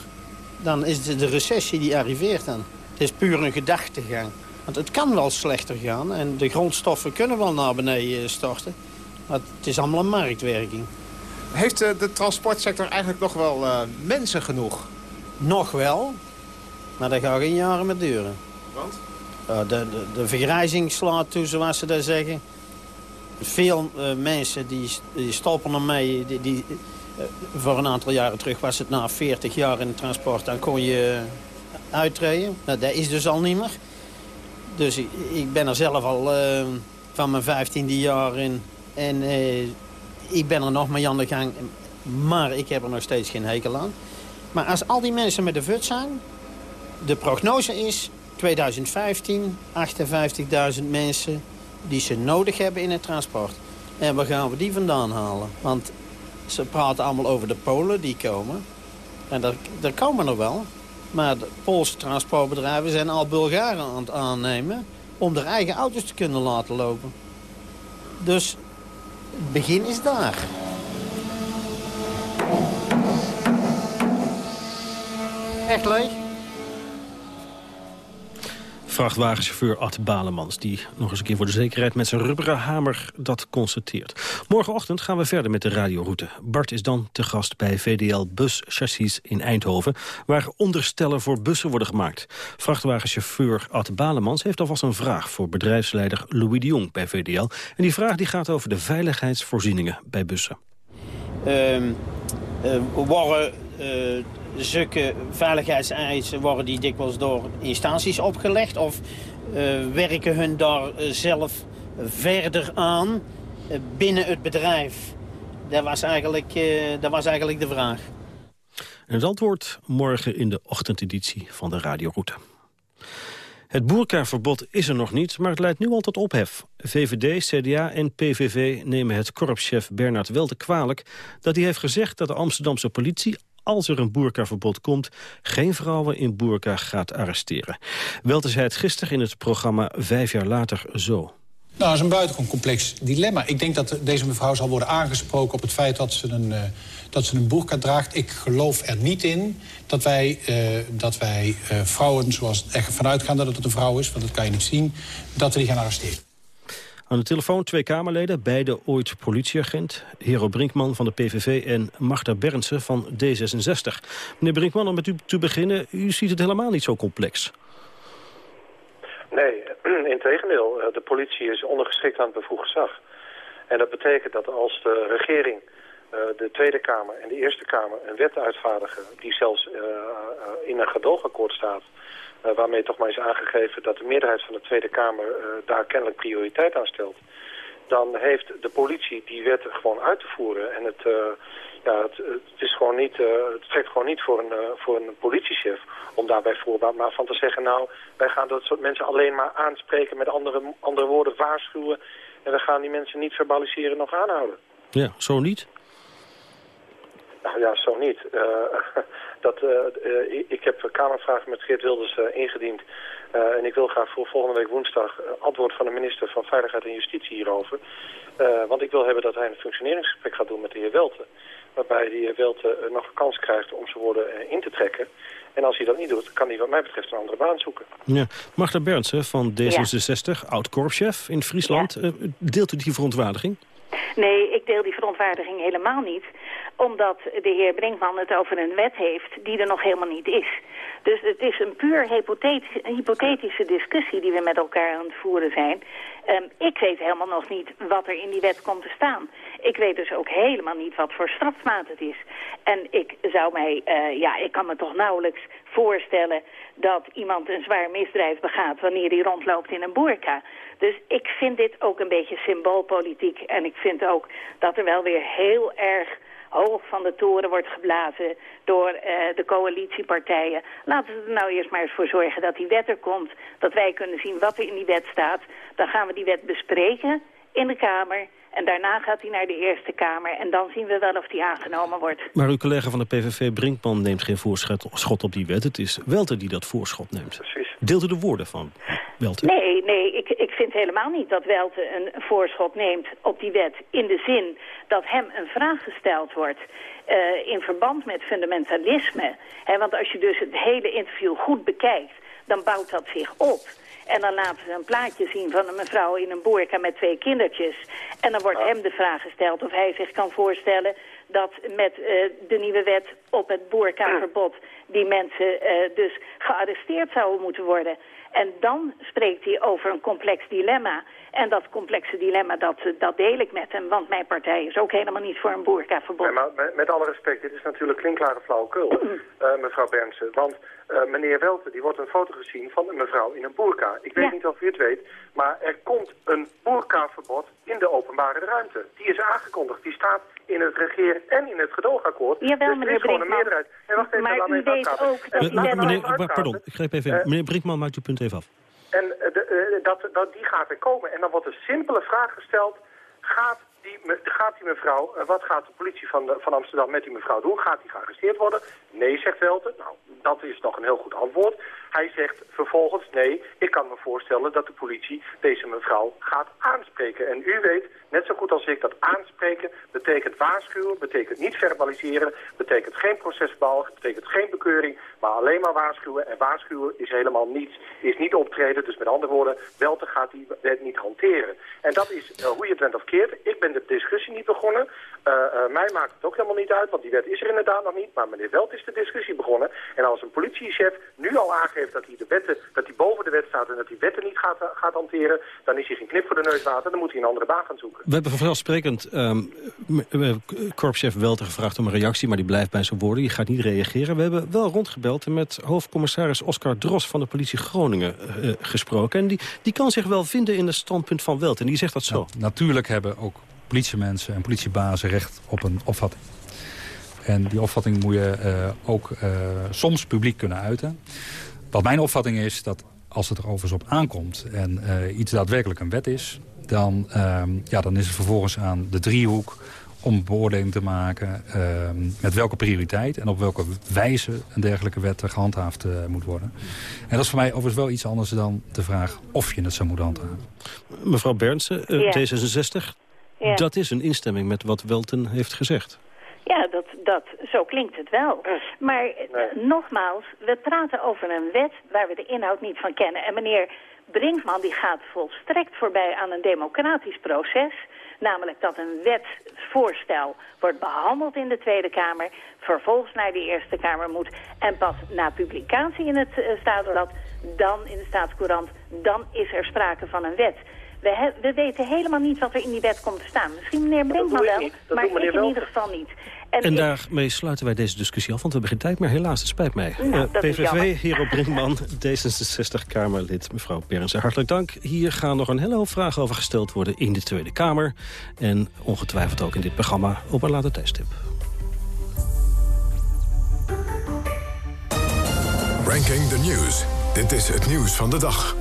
dan is de, de recessie die arriveert dan. Het is puur een gedachtegang. Want het kan wel slechter gaan en de grondstoffen kunnen wel naar beneden storten. Maar het is allemaal een marktwerking. Heeft de, de transportsector eigenlijk nog wel uh, mensen genoeg? Nog wel, maar dat gaat geen jaren meer duren. Want? Uh, de, de, de, vergrijzing slaat toe, zoals ze dat zeggen. Veel uh, mensen die, die stoppen ermee, die, die, eh, voor een aantal jaren terug was het na 40 jaar in het transport. Dan kon je uitrijden. Nou, dat is dus al niet meer. Dus ik, ben er zelf al uh, van mijn 15e jaar in. En ik ben er nog mee aan de gang. Maar ik heb er nog steeds geen hekel aan. Maar als al die mensen met de VUT zijn... De prognose is 2015 58.000 mensen die ze nodig hebben in het transport. En waar gaan we die vandaan halen? Want ze praten allemaal over de Polen die komen. En daar, daar komen er wel. Maar de Poolse transportbedrijven zijn al Bulgaren aan het aannemen... om hun eigen auto's te kunnen laten lopen. Dus het begin is daar. Echt leeg? Vrachtwagenchauffeur Ad Balemans... die nog eens een keer voor de zekerheid met zijn rubberen hamer dat constateert. Morgenochtend gaan we verder met de radioroute. Bart is dan te gast bij VDL Bus Chassis in Eindhoven... waar onderstellen voor bussen worden gemaakt. Vrachtwagenchauffeur Ad Balemans heeft alvast een vraag... voor bedrijfsleider Louis de Jong bij VDL. En die vraag die gaat over de veiligheidsvoorzieningen bij bussen. Uh, uh, worden... Uh zulke veiligheidseisen worden die dikwijls door instanties opgelegd? Of uh, werken hun daar zelf verder aan binnen het bedrijf? Dat was eigenlijk, dat was eigenlijk de vraag. En het antwoord morgen in de ochtendeditie van de Radioroute. Het boerkaverbod is er nog niet, maar het leidt nu al tot ophef. VVD, CDA en PVV nemen het korpschef Bernard Welte kwalijk... dat hij heeft gezegd dat de Amsterdamse politie als er een boerkaverbod komt... geen vrouwen in boerka gaat arresteren. Welte zei het gisteren in het programma Vijf jaar later zo. Nou, dat is een buitengewoon complex dilemma. Ik denk dat deze mevrouw zal worden aangesproken op het feit dat ze een... Uh dat ze een boerka draagt. Ik geloof er niet in dat wij, uh, dat wij uh, vrouwen, zoals er vanuit gaan dat het een vrouw is... want dat kan je niet zien, dat we die gaan arresteren. Aan de telefoon twee Kamerleden, beide ooit politieagent. Hero Brinkman van de PVV en Magda Bernsen van D66. Meneer Brinkman, om met u te beginnen. U ziet het helemaal niet zo complex. Nee, in tegendeel. De politie is ondergeschikt aan het bevoegd gezag. En dat betekent dat als de regering eh, de Tweede Kamer en de Eerste Kamer een wet uitvaardigen... die zelfs eh, eh, in een gedoogakkoord staat... waarmee toch maar is aangegeven dat de meerderheid van de Tweede Kamer daar kennelijk prioriteit aan stelt... dan heeft de politie die wet gewoon uit te voeren. En het, ja, het, het, is gewoon niet, het trekt gewoon niet voor een, voor een politiechef om daarbij voorbaat maar van te zeggen... nou, wij gaan dat soort mensen alleen maar aanspreken met andere, andere woorden waarschuwen... en we gaan die mensen niet verbaliseren nog aanhouden. Ja, zo niet? Nou ja, zo niet. Uh, dat, uh, ik heb Kamervragen met Geert Wilders ingediend. en ik wil graag voor volgende week woensdag antwoord van de minister van Veiligheid en Justitie hierover. want ik wil hebben dat hij een functioneringsgesprek gaat doen met de heer Welte. Waarbij de heer Welte nog een kans krijgt om zijn woorden in te trekken. En als hij dat niet doet, kan hij wat mij betreft een andere baan zoeken. Ja. Magda Bernsen van D66, oud-korpschef in Friesland. deelt u die verontwaardiging? Nee, ik deel die verontwaardiging helemaal niet. Omdat de heer Brinkman het over een wet heeft die er nog helemaal niet is. Dus het is een puur hypothetische discussie die we met elkaar aan het voeren zijn. Um, ik weet helemaal nog niet wat er in die wet komt te staan. Ik weet dus ook helemaal niet wat voor strafmaat het is. En ik zou mij, uh, ja, ik kan me toch nauwelijks voorstellen dat iemand een zwaar misdrijf begaat wanneer hij rondloopt in een boerka. Dus ik vind dit ook een beetje symboolpolitiek. En ik vind ook dat er wel weer heel erg hoog van de toren wordt geblazen door uh, de coalitiepartijen. Laten we er nou eerst maar eens voor zorgen dat die wet er komt. Dat wij kunnen zien wat er in die wet staat. Dan gaan we die wet bespreken in de Kamer. En daarna gaat hij naar de Eerste Kamer. En dan zien we wel of die aangenomen wordt. Maar uw collega van de PVV, Brinkman, neemt geen voorschot op die wet. Het is Welter die dat voorschot neemt. Precies. Deelt u de woorden van Welter? Nee, nee ik, ik vind helemaal niet dat Welter een voorschot neemt op die wet. In de zin dat hem een vraag gesteld wordt... Uh, in verband met fundamentalisme. He, want als je dus het hele interview goed bekijkt... dan bouwt dat zich op... En dan laten ze een plaatje zien van een mevrouw in een boerka met twee kindertjes. En dan wordt hem de vraag gesteld of hij zich kan voorstellen dat met uh, de nieuwe wet op het boerkaverbod die mensen uh, dus gearresteerd zouden moeten worden. En dan spreekt hij over een complex dilemma. En dat complexe dilemma, dat, dat deel ik met hem. Want mijn partij is ook helemaal niet voor een boerkaverbod. Nee, maar met, met alle respect, dit is natuurlijk klinkklare flauwekul, uh, mevrouw Bernsen. Want uh, meneer Welten, die wordt een foto gezien van een mevrouw in een boerka. Ik weet niet of u het weet, maar er komt een boerkaverbod in de openbare ruimte. Die is aangekondigd, die staat in het regeer- en in het gedoogakkoord. Jawel, dus meneer er is gewoon een meerderheid. En wacht even, maar u weet ook dat uh, meneer, Pardon, ik grijp even in. meneer Brinkman, maakt uw punt even af. En de, uh, dat, dat, die gaat er komen. En dan wordt een simpele vraag gesteld. Gaat die, gaat die mevrouw, uh, wat gaat de politie van, de, van Amsterdam met die mevrouw doen? Gaat die gearresteerd worden? Nee, zegt Welten. Nou, dat is nog een heel goed antwoord. Hij zegt vervolgens, nee, ik kan me voorstellen dat de politie deze mevrouw gaat aanspreken. En u weet, net zo goed als ik, dat aanspreken betekent waarschuwen, betekent niet verbaliseren, betekent geen procesbal, betekent geen bekeuring, maar alleen maar waarschuwen. En waarschuwen is helemaal niets, is niet optreden. Dus met andere woorden, Welte gaat die wet niet hanteren. En dat is uh, hoe je het bent of keert. Ik ben de discussie niet begonnen. Uh, uh, mij maakt het ook helemaal niet uit, want die wet is er inderdaad nog niet. Maar meneer Welt is de discussie begonnen. En als een politiechef nu al aangeeft dat hij, de wetten, dat hij boven de wet staat en dat hij wetten niet gaat, gaat hanteren, dan is hij geen knip voor de neus water. Dan moet hij een andere baan gaan zoeken. We hebben vanzelfsprekend um, korpschef Welter gevraagd om een reactie, maar die blijft bij zijn woorden. Die gaat niet reageren. We hebben wel rondgebeld en met hoofdcommissaris Oscar Dros van de politie Groningen uh, gesproken. En die, die kan zich wel vinden in het standpunt van Welter. En die zegt dat zo. Natuurlijk hebben ook politiemensen en politiebazen recht op een opvatting. En die opvatting moet je ook soms publiek kunnen uiten. Wat mijn opvatting is, dat als het er overigens op aankomt... en iets daadwerkelijk een wet is... Dan, ehm, ja, dan is het vervolgens aan de driehoek om een beoordeling te maken... Ehm, met welke prioriteit en op welke wijze een dergelijke wet gehandhaafd uh, moet worden. En dat is voor mij overigens wel iets anders dan de vraag of je het zou moeten handhaven. Mevrouw Bernsen, uh, D66, ja. dat is een instemming met wat Welten heeft gezegd. Ja, dat, dat, zo klinkt het wel. Maar uh, nogmaals, we praten over een wet waar we de inhoud niet van kennen. En meneer Brinkman die gaat volstrekt voorbij aan een democratisch proces... Namelijk dat een wetsvoorstel wordt behandeld in de Tweede Kamer... vervolgens naar de Eerste Kamer moet... en pas na publicatie in het uh, Staatsblad, dan in de Staatscourant... dan is er sprake van een wet. We, we, weten helemaal niet wat er in die wet komt te staan. Misschien meneer Brinkman wel, maar ik in ieder geval niet. En, en daarmee sluiten wij deze discussie af, want we hebben geen tijd meer. Helaas, het spijt mij. Nou, uh, PVV, Hero Brinkman, D66-Kamerlid, mevrouw Berendsen, hartelijk dank. Hier gaan nog een hele hoop vragen over gesteld worden in de Tweede Kamer. En ongetwijfeld ook in dit programma op een later tijdstip. Ranking the News. Dit is het nieuws van de dag.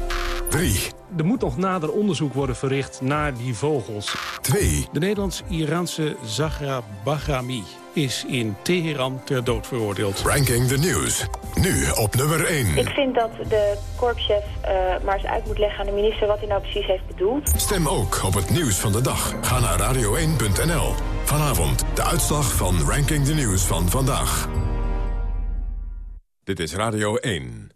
3. Er moet nog nader onderzoek worden verricht naar die vogels. 2. De Nederlands-Iraanse Zahra Bahrami is in Teheran ter dood veroordeeld. Ranking the News. Nu op nummer 1. Ik vind dat de korpschef uh, maar eens uit moet leggen aan de minister... wat hij nou precies heeft bedoeld. Stem ook op het nieuws van de dag. Ga naar radio1.nl. Vanavond de uitslag van Ranking the News van vandaag. Dit is Radio 1.